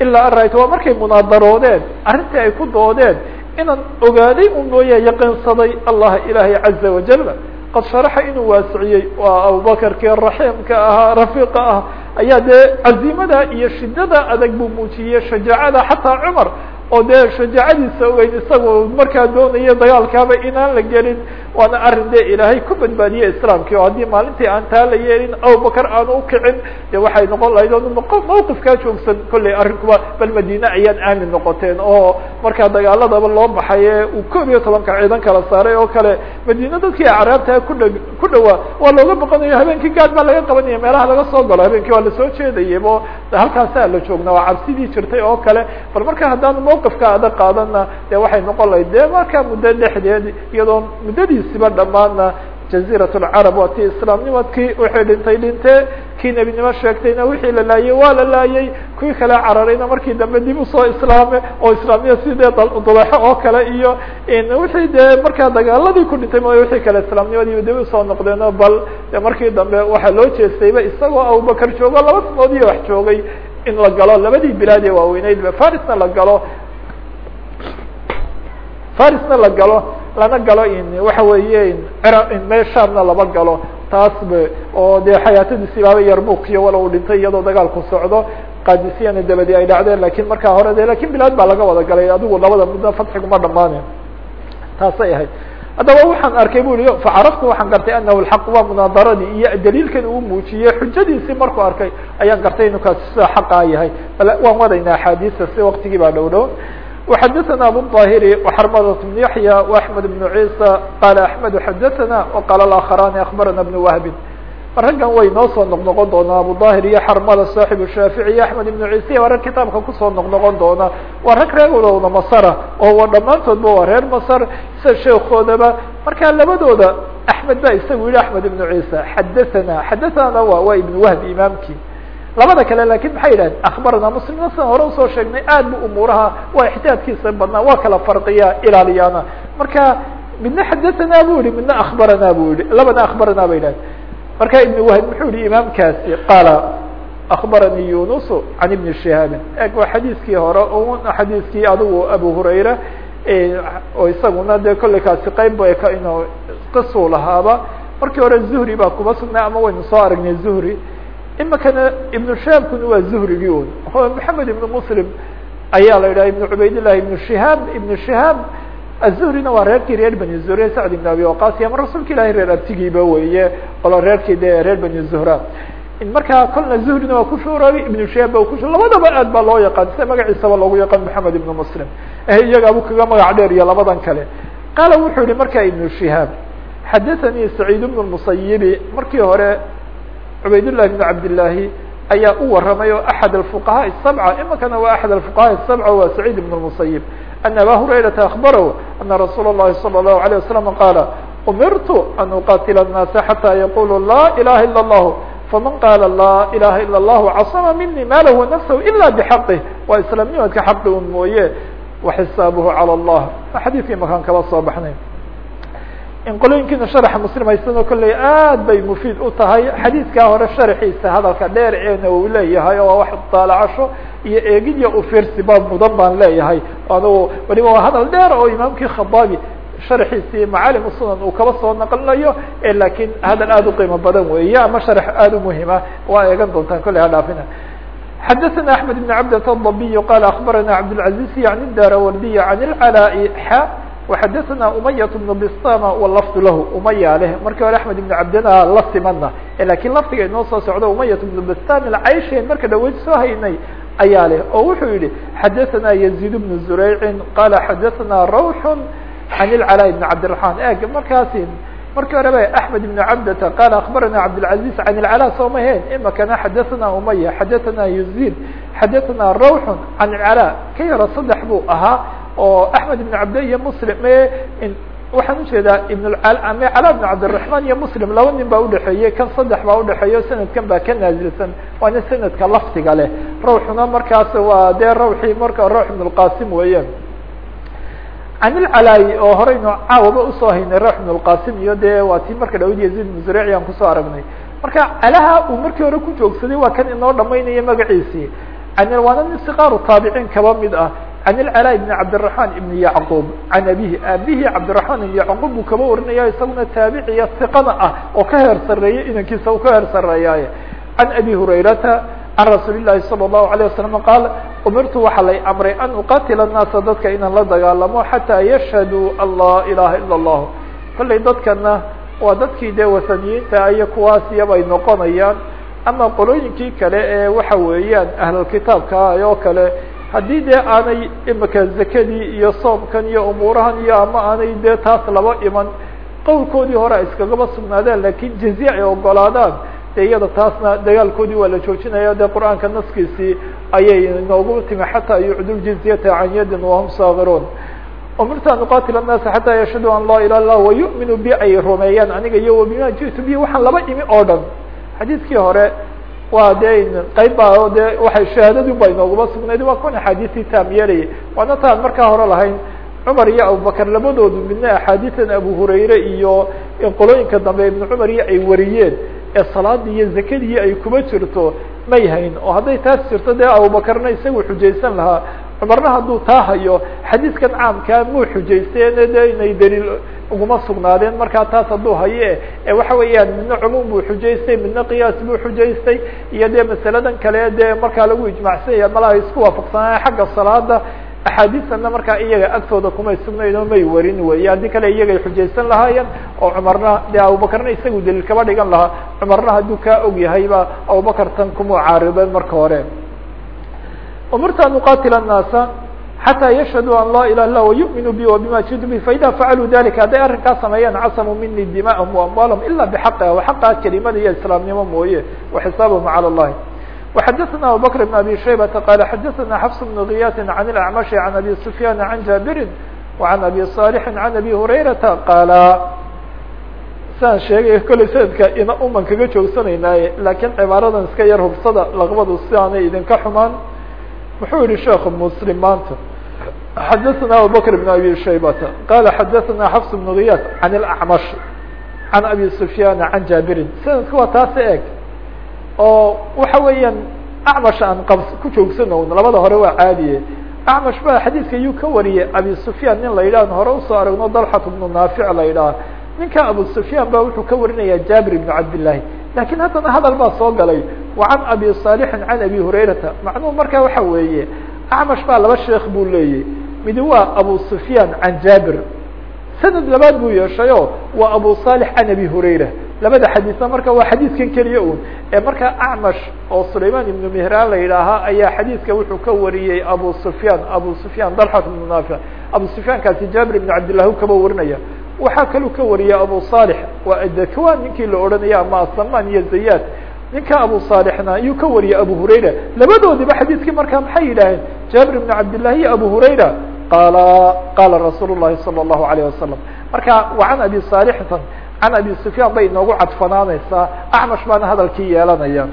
ilaa an rayt waa markay munaadaroodeen arrintii ay ku doodeen inaan ogaaday un mooye yaqiinsaday allah ilaahay caza wajal qad sharaxa inuu waasiciyey waa abubakarkii raxiimka ahaa rafiiqa ah ayaa dee cazimada iyo shidada adag buu muujiyey shajaacada xataa cumar oo dee shajaacadiisa ogeyn isagoo markaa doonaya dagaalkaaba inaan la gelin waana arrin dee ilaahay ku badbaadiyey islaamkii oo haddii maalintii aan taa la yeelin abubakar aanu ukicin de waxay noqon lahayd o mawqifkaa joogsan kolley arrinkuba bal madiine ayaan aamin noqoteen. Oo markaa dagaaladaba loo baxay ee uu koob iyo tobanka ciidan kala saaray oo kale madiine dadkii acraabtaa kudha ku dhawaa waa looga boqonayo habeenkii gaad baa laga qabanaya meelaha laga soo galo habeenkii waa la soo jeedayay bo halkaasaa la joognaa waa cabsidii jirtay oo kale. Bal marka haddaan mawqifka adag qaadana de waxay noqon lahayd de markaa muddo dhexdeed iyadoo muddadiisiba dhammaana jaziirat lcarab waa tii islaamnimadkii wixii dhintay dhintee kii nebinimo sheegtayna wixii la laayay waa la laayay kuwii kale cararayna markii dambe dib u soo islaame oo islaamnimada sidee duleexo oo kale iyo wixii dee markaa dagaaladii ku dhintay mooy wixii kale islaamnimadii dib u soo noqdeeno bal markii dambe waxaa loo jeestayba isagoo abubakar joogo laba sanoodii wax joogay in la galo labadii bilaad ee waaweyneydba farisna la galo farisna la galo lana galo waxa weeye meeshaadna laba galo. Taasba oo dee xayaatadiisi baaba yarmukiyo wala uu dhintay iyadoo dagaalku socdo. Qadisiyana dabadi ay dhacdeen laakiin markaa hore de laakiin bilaad baa laga wada galay. Adigu labada muddo fatxiguma dhamaane taasay ahayd. Haddaba waxaan arkay bu i facaraftu waxaan gartay anahu lxaq waa munaadaradii iyo daliilkan uu muujiyey xujadiisii markuu arkay ayaan gartay inu kaasi sida xaqaa yahay. Waan wadaynaa axaadiista si waktigii baa dhow وxdثna abu الظاhري وxrmdة بن يحيى وأحمد بن عيسى qال أحمد xdثna وqال الآkخرانi أخبرna بن وهب raggan way noo soo noqnoqon doonaa abu ظاhir iyo xrmada صاaحب الشhاaفiعي iyo أحmed بن عيسى waa rag kitaabka kusoo noqnoqon doona waa rag reerooda masra oo dhamaantoodba waa reer masr sida sheekoodaba marka labadooda أحmed ba isagu yihi أحmed بن عيسى xadثna xadثna wa waa iبن وهب imaamkii labada kale laakiin maxay yidhahdeen? Akbarana muslimna sidan hore u soo sheegnay aad bu umuuraha waa ixtiyaadkiisa badnaa waa kala farqiya ilaaliyaana. Marka midna xadathana bu yihi midna akbarana bu yihi labana akbarana ba yidhahdeen. Marka ibn wahb muxuu yihi imaamkaasi qaala akbaranii yunus can ibni shihaabin eg waa xadiiskii hore xadiiskii adigu abu hurayra oo isaguna de kolley kaasi qeyb ba in qisuu lahaaba. Markii hore zuhri baa kuba sugnay ama waynu soo aragnay zuhri imikana ibnu shaabkuna waa zuhrigii un maxamed ibnu muslim. Ayaa la yidhaha ibnu cubaydillahi ibnu shihaab. Ibnu shihaab azuhrina waa reerkii reer bani zuhre sacd ibn abi waqas ama rasuulka ilahi reer abtigiiba weeye olo reerkii de reer bani zuhra. Markaa kolna zuhrina waa ku shuuray ibnu shihaab ba ku labadaba aad baa loo yaqaan. Sida magaciisaba loogu yaqaan maxamed ibnu muslim. Iyagaabu kaga magac dheer iyo labadan kale. Qaala wuxuu yihi markaa ibnu shihaab xadathanii saciid bnu musayibi markii hore cubaydاللahi بن cabdاللahi ayaa u waramay oo أحad الفقهاء السبعة imikana waa أحad الفقهاء السبعة wa سعيد بن المسيب أن abا هريرةa أخبره أنa رsuuل اللhi صلى الله عليه وسلم قاaل أمirت أن أqاتل الناaس حتى يقولوا لا إلaha إلا الله فمن qاaل لا إلaha إلا الله cصم مني mاله ونفسه إلا بحقه waa iسلامnimadka xaqi un mooye وحisaaبه على الله xadيثkii makaan kala soo baxnay in qolooyinkiina sharxa muslim haysanoo kolley aad bay mufiid u tahay xadiidkaa hore sharxiisa hadalka dheer eena uu leeyahay oo wax daalacasho iyo eegid iyo ufirsi ba mudan baan leeyahay adugu waliba waa hadal dheer oo imaamkii khadaabi sharxiisii macaalim sunan uu kaba soo naqlinayo lakiin hadal aad u qiimo badan weeye ama sharx aad u muhima waa eegan doontaan kolley ha dhaafina xadaثna أحmed بن cabdة الضabiy qal akbarana cabdالعaزيز عن الdarawrdiy عن الcلاء x وxadaثna umayaة بن bistama wlafd lahu umaya leh markii hore axmed ibn cabdina la simana lakin lafdiga inoo soo socdo umayat bn bistam alcayshen marka dhaweyd soo haynay ayaa leh oo wuxuu yihi xadaثna يزيد بن زurayci qala xadaثna rawx عan الclا بn cabdiلرحman eg markaasi markii hore ba axmed ibn cabdta qala akbarana cabdالعaزيز عan الclا sooma heen imakana xadaثna umaya xadaثna يزيد xadaثna rawx عan الclا ka yaro saddex buu ahaa oo axmed ibn cabd iyo muslim waxaan ujeedaa ibn ama cala bn cabdالرaحman iyo muslim laba nin baa udhexeeyey kan saddex baa udhexeeya sanadkan baa ka naazilsan waana sanadka lafdiga leh rawxuna markaas waa dee rawxii marka rawx ibn اlqasim weeyaan can ilcalaayi oo horeynu caawaba usoo haynay rawx ibn اlqasim iyo dee waa tii marka dhawid yazid ibn zureci aan kusoo aragnay marka calaha uu markii hore ku joogsaday waa kan inoo dhamaynaya magaciisii waana nin sikaaru taabiciin kaba mid ah can ilcalaa bni cabdiraxmaan ibni yacquub can abihi aabihi cabdiraxmaan ibni yacquub buu kaba warinaya isaguna taabiciya iqada ah oo ka heer sareeyay inankiisa u ka heer sareeyaaye can abi hurayrata can rasuuli llahi salى الlahu عalيه wasalam qaal umirtu waxaa lay amray an uqatila الnaasa dadka inaan la dagaalamo xataa yashhaduu an laa ilaha ilا الlah kollay dadkana waa dadkii dee wasaniyiinta iyo kuwaas iyabay noqonayaan ama qolooyinkii kale ee waxa weeyaan ahlulkitaabka oo kale haddii dee aanay imika zakadii iyo soomkan iyo umuurahan iyo ama aanay dee taas laba iman qowlkoodii hore iskagaba sugnaadeen laakiin jizye ay ogolaadaan de iyada taasna dagaalkoodii waa la joojinaya de qur'aanka naskiisii ayay inoogu timi xataa yucdu ljizyata can yadin wahum saagiruun umirtu an uqatil الnaasa xataa yashhaduu an laa ilah ilah wayu'minu bi ay rumeeyaan aniga iyo wabima ji'tu bi waxaan laba imi oo dhan. Xadiiskii hore waa de qayb ba de waxay shahaadadii ba inooguma sugnayd. Waa kun axaadiistii taam yeelayay waana taan markaa hore lahayn. Cumar iyo abubakar labadoodu midna axaadiisan abu hurayre iyo qolooyinka dambe ibn cumar iyo ay wariyeen. Ee salaadii iyo zakadii ay kuma jirto may hayn. Oo hadday taas jirto dee abubakarna isagu xujaysan lahaa. Cumarna hadduu taa hayo xadiiskan caamkaa muu xujaysteen de inay daliil uguma sugnaadeen markaa taas hadduu haye ee waxa weeyaan midna cumuum buu xujaystay midna qiyaas buu xujaystay iyo dee masaladan kale dee markaa lagu ijmacsanya malaha isku waafaqsanaayen xagga salaada axaadiistana markaa iyaga agtooda kumay sugnayn oo may warin wey haddii kale iyagay xujaysan lahaayeen oo cumarna dee abubakarna isagu daliil kaba dhigan lahaa. Cumarna hadduu kaa og yahayba abubakar tan kumuu marka hore. Umirtu an uqatila الnaasa xatىa yashhaduu an laa ilah ilah wayu'minuu bi wabima jitu bi faida facaluu dalika hadday arrinkaa sameeyaan casamuu mini dima'ahum وamwaalahum ila bxaqiha waxaqaa kelimada iyo islaamnimo mooye waxisaabuhum calى اllahi وxadثna abubكر بن abي شhaybةa qال xadثna xفs بن غiyاt عن الأعمشh عن abي سفyاn عن jابiri وعن abي صالح عن abي هurayرaةa qاala saan sheegay kolley sanadka ina uman kaga joogsanaynaye lakiin cibaaradan iska yar hubsada laqbadu si aanay idinka xumaan muxuu yihi sheekhu mslim maanta xadثna abubكر بن abي شhaybةa qala xadثna xفs بن غiyاt عن الأعمشh عن abي سفyاn عن jaabirin sanadka waa taasi eg oo waxa weeyaan acmash aan qab ku joogsano labada hore waa caadiye acmash ba xadiidka yuu ka wariyey abi sufyaan nin la yidhah hore usoo aragno dalxat bnu naafic la yidhaha ninka abu sufyaan ba wuxuu ka warinaya jaabir ibnu cabdillahi lakin haddana hadal baa soo galay wa can abi saalixin can abi hurayrata macnuhu markaa waxa weeye acmash baa laba sheekh buu leeyay midi waa abu sufyaan can jaabir sanad labaad buu yeeshayo waa abu saalix can abi hurayra. Labada xadiisna marka waa xadiidkan keliya un ee markaa acmash oo sulayman ibnu mihraan la yidhaahaa ayaa xadiidka wuxuu ka wariyey abu sufyaan abu sufyaan dalxat ibnu naafic abu sufyaankaasi jaabir ibnu cabdillah kaba warinaya. Waxaa kaluu ka wariyey abu saalix waa ninkii la odhanaya ama asaman iyo zayad ninka abu saalixna ayuu ka wariyey abu hurayra. Labadoodiba xadiidkii markaa maxay yidhaaheen jaabir ibnu cabdillahi iyo abu hurayra qaala qaala rasuul llahi salى الlahu alayه wasalam marka wa can abi saalixtan can abi sufyaan bay inoogu cadfanaanaysaa acmash baana hadalkii yeelanaya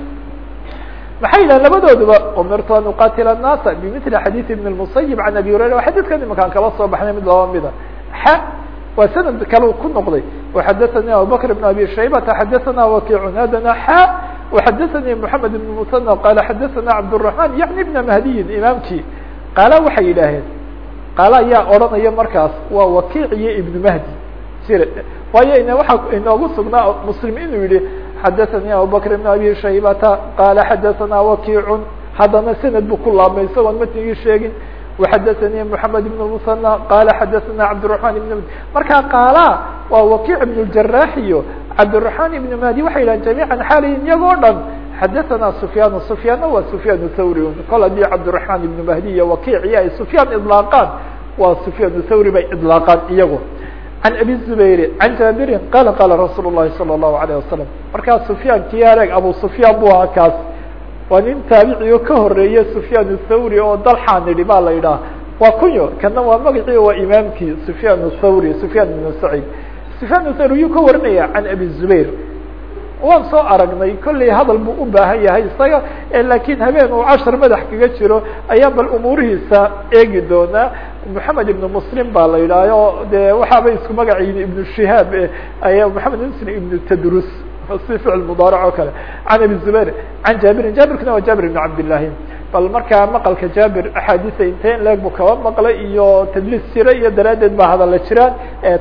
maxay yidhahen labadooduba umirtu an uqatila الnaasa bimili xadiid ibn الmusayib can abi hurayra waa xadiidkan imakaan kaba soo baxnay mid laba mida xa waa sanad kale ku noqday وxadaثnي abubakr بn abi shaybata xadaثna wakiicun hadana xa وxadaثnي mحamed بn musanى qala xadaثna cabdالرaحman yaعni bna mahdiyin imaamkii qaala waxay yidhaaheen qaala ayaa odhanaya markaas waa wakiic iyo ibnu mahdi. Sir waayo ina waxa inoogu sugnaa muslim inuu yihi xadathanii abubakr ibn abi shaybata qaala xadahanaa wakiicun haddana sanad buu ku laabmay isagoon matnigii sheegin. Waxadathanii moxamed ibn musana qaala xadahanaa cabdiraحman ibn madi markaa qaala waa wakiic ibn jaraax iyo cabdiraحman ibn mahdi waxay yidhahan jamiican xaalayin iyagoo dhan xadaثna سفyaan سفyaanna waa سفyaan thawri kol hadii cabdالرحman بن mahdi iyo wakiic iyo ay سفyaan iطlaaqaan waa سفyaan thawri bay iطlaaqaan iyago عن أbي الزbayr عan jaabirin qala qala rasuul الlahi salى الlahu عalيه wasalam markaa سفyaan kiyareeg abu سفyaan bu ahaa kaas waa nin taabiciyo ka horeeye سفyaan الthawri oo dalxaan idhi ba la yidhaha waa kunyo kana waa magacii waa imaamkii سفyaan الthawri سفyaan بن سacيid سفyaan الthawri yuu ka warinaya can abi الزubayr waan soo aragnay kolley hadal buu u baahan yahay isaga laakiin habeen uu cashar madax kaga jiro ayaa bal umuurihiisa eegi doonaa moxamed ibn muslim baa la yidhaaho de waxaabay isku magaciyin ibnu shihaab aya moxamed muslim ibnu tadrus si ficil mudaarac oo kale. Can abi zubayr can jaabirin jaabirkuna waa jaabir ibn cabdillahi bal markaa maqalka jaabir axaadiisa inteen leeg bu kaba maqlay iyo tadliis jira iyo daraaddeed baa hadalla jiraan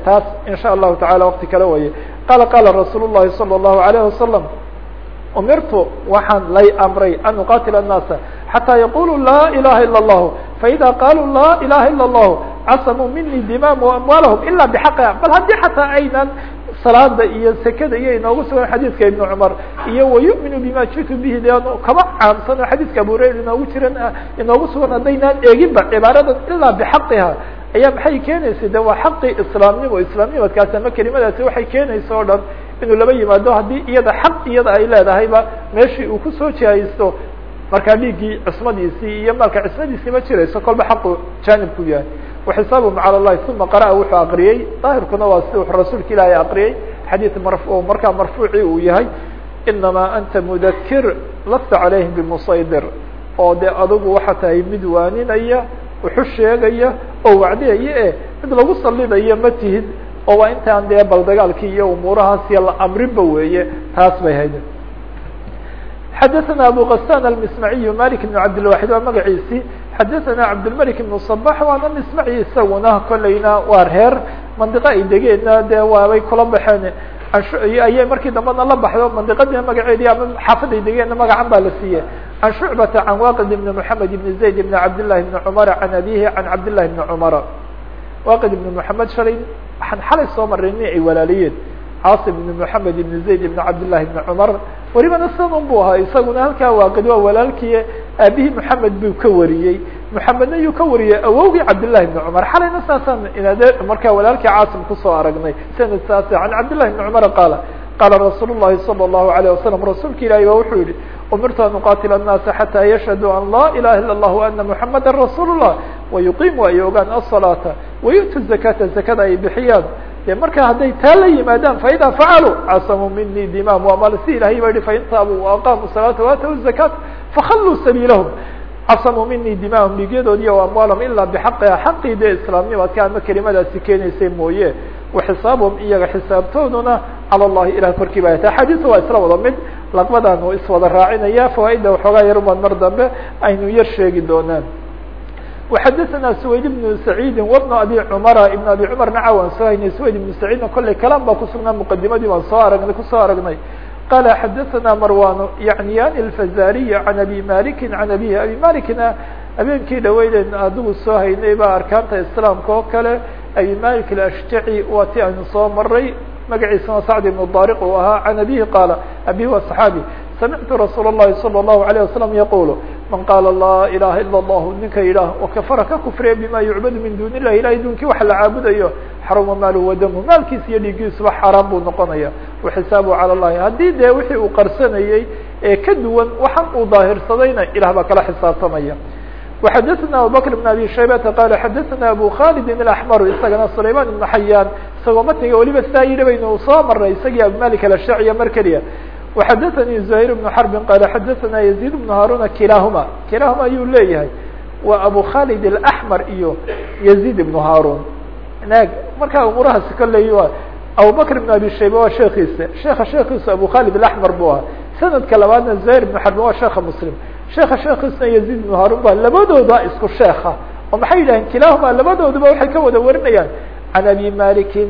taas in sha allahu tacala waqti kale waye qaala qaala rasuul الlahi salى الlahu عalيه wasalam umirtu waxaan lay amray an uqatila الnaasa xatىa yaquluu laa ilaha ilا الlah faida qaluu laa ilaha ilا الlah casamuu mini dimam amwaalahum ila bxaqiha bal haddii xataa aynan salaada iyo sekada iyo inoogu sugan xadiidka ibn cumar iyo wayu'minu bima jitu bihi de kaba caamsano xadiidka abu hurayra inoogu jiran inoogu sugan haddaynaan eeginba cibaaradan ilaa bxaqiha ayaa maxay keenaysa? De waa xaqii islaamnimo islaamnimadkaasi ama kelimadaasi waxay keenaysa o dhan inuu laba yimaado haddii iyada xaq iyada ay leedahayba meeshii uu ku soo jihaysto. Markaa dhiiggii cismadiisii iyo maalka cismadiisii ma jirayso kolba xaqu jaanibku yahay. Waxisaabuhum calى اllahi uma qara'a wuxuu aqriyey. Daahirkuna waa si rasuulka ilaahay aqriyey. Xadii markaa marfuucii uu yahay. Inamaa anta mudakir lasta calayhim bimusaydir. Oo de adugu waxaa tahay mid waaninaya wuxu sheegaya oo wacdiyaya e mid lagu salidayo ma tihid oo waa intaan dee bal dagaalkii iyo umuurahaasiyo la amrinba weeye taas bay hayd xadaثna abu غassan almismaciy malik بn cabdilwaxid waa magaciisii xadaثna cabdilmalik ibn صbax waana mismaci isaguna kolleyna waa reer mandiqo ay degeenna dee waabay kula baxeen anshucyi ayay markii dambena la baxdo mandiqadina magaceedii ama xaafadday degeenna magacan baa la siiye can shucbata can waaqid ibni moxamed ibni zayd ibni cabdillahi ibni cumara can abihi can cabdillahi ibni cumara waaqid ibni moxamed shalay waxaan xalay soo marayni ay walaaliyeen caasim ibni moxamed ibni zayd ibni cabdillahi ibni cumar welibana sanun buu ahaa isaguna halkaa waaqid waa walaalkiie aabihii moxamed buu ka wariyey moxamedna yuu ka wariyey awowgii cabdillahi ibn cumar xalayna saasaan inaade markaa walaalkii caasim kusoo aragnay sanad saas can cabdillahi ibn cumar qaala qaala rasuul الlahi salى الlahu عalيه wasalam rasuulka ilahi ba wuxuu yihi umirtu an uqatila الnaasa xatىa yashhaduu an laa ilaha ilا الlah ana muxamada rasuul الlah wayuqiimu ay ogaan aلصalaata wayu'tu zakata zakada ay bixiyaan de marka hadday taa la yimaadaan faida facaluu casamuu mini dimam amal si ilahay ba yihi fain taabuu waaqamuu salaata waatawu zakat fakhalluu sabiilahum casamuu mini dimahum dhiigyadoodi iyo amwaalahum ilaa bxaqiha xaqii dee islaamnimadka ama kelimadaasi keenaysay mooye waxisaabuhum iyaga xisaabtooduna cala llahi ilah korkii ba ta axaadiista waa isla wada mid laqbadaanu iswada raacinaya fawaaida waxoogaa yar baan mar dambe aynu yar sheegi doonaan وxadثna سwayd بن سعيidi وبن abي cmra iبn abي cmrna cawaan soo haynay سwayd بن سعيidna kolley kalam baa kusugnaa mqadimadii baan soo aragnay kusoo aragnay qala xadaثna marwan yaعniyani الfazariي عan abi maliki عan abihi abi malikna habeenkii dhaweyden adigu soo haynay ba arkaanta iسlaamka oo kale abi malik الashjaci waa ti aynu soo maray magaciisana sacd ibn dariq uu ahaa can abihi qaala abihi waa صaxaabi samictu rasuul الlahi salى الlahu عalيه wasalam yaqul man qaala laa ilaha ilا الlah ninka yidhaah wakafara ka kufriya bima yucbadu min duni illahi ilahay dunkii waxa la caabudayo xaruma maalu wadamu maalkiisa iyo dhiigiisuba xaaraan buu noqonaya waxisaabu calى الlahi haddii dee wixii uu qarsanayey ee ka duwan waxan uu daahirsadayna ilah baa kala xisaabtamaya وxadثna abubكر بن abي shaybata qala xadaثna abu khalidi الأحmr isagana sulayman iبn xayaan isagoo matniga weliba saa yidhi baynu soo maray isagii abu malik alashacya mar keliya وxadaثnي زهير بن xرب qala xadaثna يزيد بن هاruna kilahuma kilahuma ayuu leeyahay waa abu khalid الأحmr iyo يزيد بن هاrun naag markaa umurahaasi kolley waa abubكر بن abi shayba waa sheekiisa sheeka sheekiisu abu khalid الأحmr bu ahaa sanadka labaadna زهير بن xرب waa sheeka mslim sheeka sheekiisna يزيد بن هاrun ba labadooda isku sheeka oo maxay yidhaheen kilahuma labadooduba waxay ka wada warinayaan عan abi maliki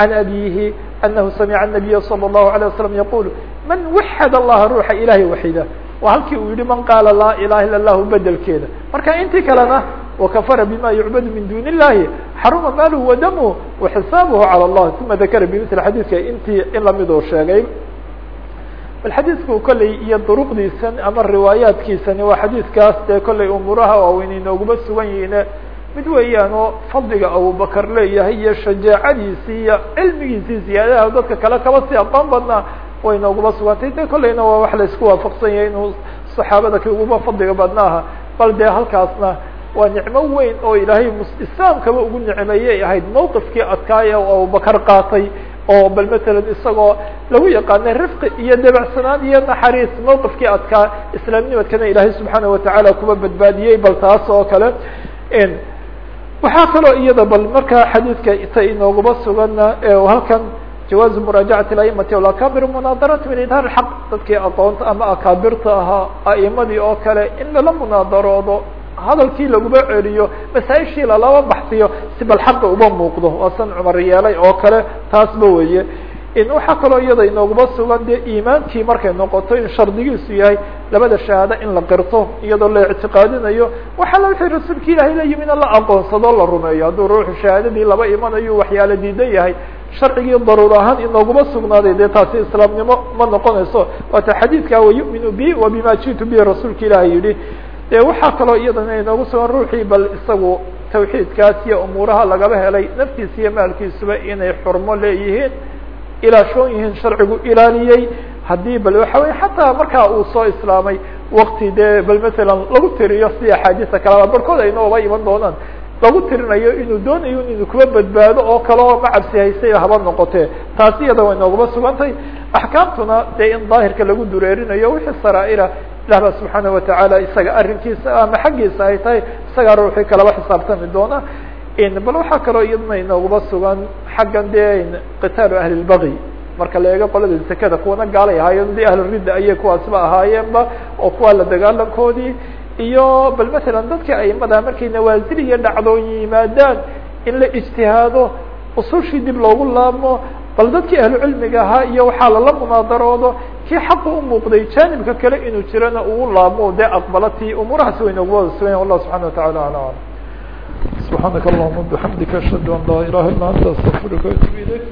عan abihi أنه سمع النبي صلى الله عليه وسلم يقول man waxad allaha ruuxa ilaahay waxida waa halkii uu yihi man qaala laa ilaha illa lahu bedelkeeda marka intii kalena wakafara bima yucbadu min duni illahi xaruma maaluhu wadamuhu waxisaabuhu calى allah. Uma dakara bimil xadiidka intii in la mid uu sheegay. Bal xadiidku kolley iyo duruqdiisan ama riwaayaadkiisani waa xadiidkaas dee kolley umuuraha waaweyn inooguma sugan yihiine mid weeyaanoo fadliga abubakar leeyahay iyo shajaacadiisii iyo cilmigiisii ziyaadadaha dadka kale kaba si aqoon badnaa way nooguma sugantay de kolleyna waa wax la isku waafaqsan yahay inuu saxaabada ki uguba fadliga badnaaha. Bal dee halkaasna waa nicmo weyn oo ilaahay islaamkaba ugu nicmeeyay ahayd mawqifkii adkaaya oo abubakar qaatay oo bal matalan isagoo lagu yaqaanay rifqi iyo debacsanaan iyo naxariis mawqifkii adkaa islaamnimadkana ilaahay subxaana watacaala kuba badbaadiyey bal taas oo kale waxaa kaloo iyada bal markaa xadiidka ta inooguma sugana halkan jawaazu muraajacati aimati alakabir munaadarati min idhaar xaq dadkii aqoonta ama akaabirta ahaa aimadii oo kale in lala munaadaroodo hadalkii laguma celiyo masaaishii lalaba baxsiyo si bal xaqa uma muuqdo. Waa san cumar yeelay oo kale taasba weye in waxaa kaloo iyada inooguma sugan dee iimaankii markay noqoto in shardigiisu yahay labada shahaado in la qirto iyadoo la ictiqaadinayo waxaa la wixii rasuulka ilaahay la yimid la aqoonsado la rumeeyo. Hadduu ruuxu shahaadadii laba imanayo waxyaala diidan yahay sharcigii daruur ahaan inooguma sugnaaday. Dee taasi islaamnimo ma noqonayso. Waata xadiidka wayuminu bi wa bima jitu bihi rasuulka ilaahay yihi de waxaa kaloo iyadana inoogu sugan ruuxii bal isagu tawxiidkaas iyo umuuraha lagaba helay. Naftiisa iyo maalkiisuba inay xurmo leeyihiin ilaashoon yihiin sharcigu ilaaliyey haddii bal waxa weye xataa markaa uu soo islaamay wakti dee bal masalan lagu tiriyo si axaadiisa kaleba barkood ay nooba iman doonaan lagu tirinayo inuu doonayo inuu kuba badbaado oo kale oo macabsi haystay haba noqotee. Taasi iyada way nooguma sugantay. Axkaamtuna dee in daahirka lagu dureerinayo wixii saraaira ilah ba subxaana watacaala isaga arrinkiisa ama xaggiisa ay tahay isagaa ruuxii kalaba xisaabtami doona. Bal waxaa kaloo iyaduna inooguma sugan xaggan dee qitaalu ahli lbagi marka la eego qolada zakada kuwana gaalay ahaayeen de ahluridda ayay kuwaasba ahaayeenba oo kuwa la dagaalankoodii iyo bal masalan dadka aimada markay nawaazil iyo dhacdooyin yimaadaan in la ijtihaado usushii dib loogu laabmo bal dadkii ahlucilmiga ahaa iyo waxaa lala munaadaroodo kii xaqa u muuqday janibka kale inuu jirana uu laabmo dee aqbalatii umuurahaas way noogu wada sugan wallah subxana watacala ala alam سبحانك اللهم وبحمدك أشهد أن لا إله إلا أنت أستغفرك وأتوب إليك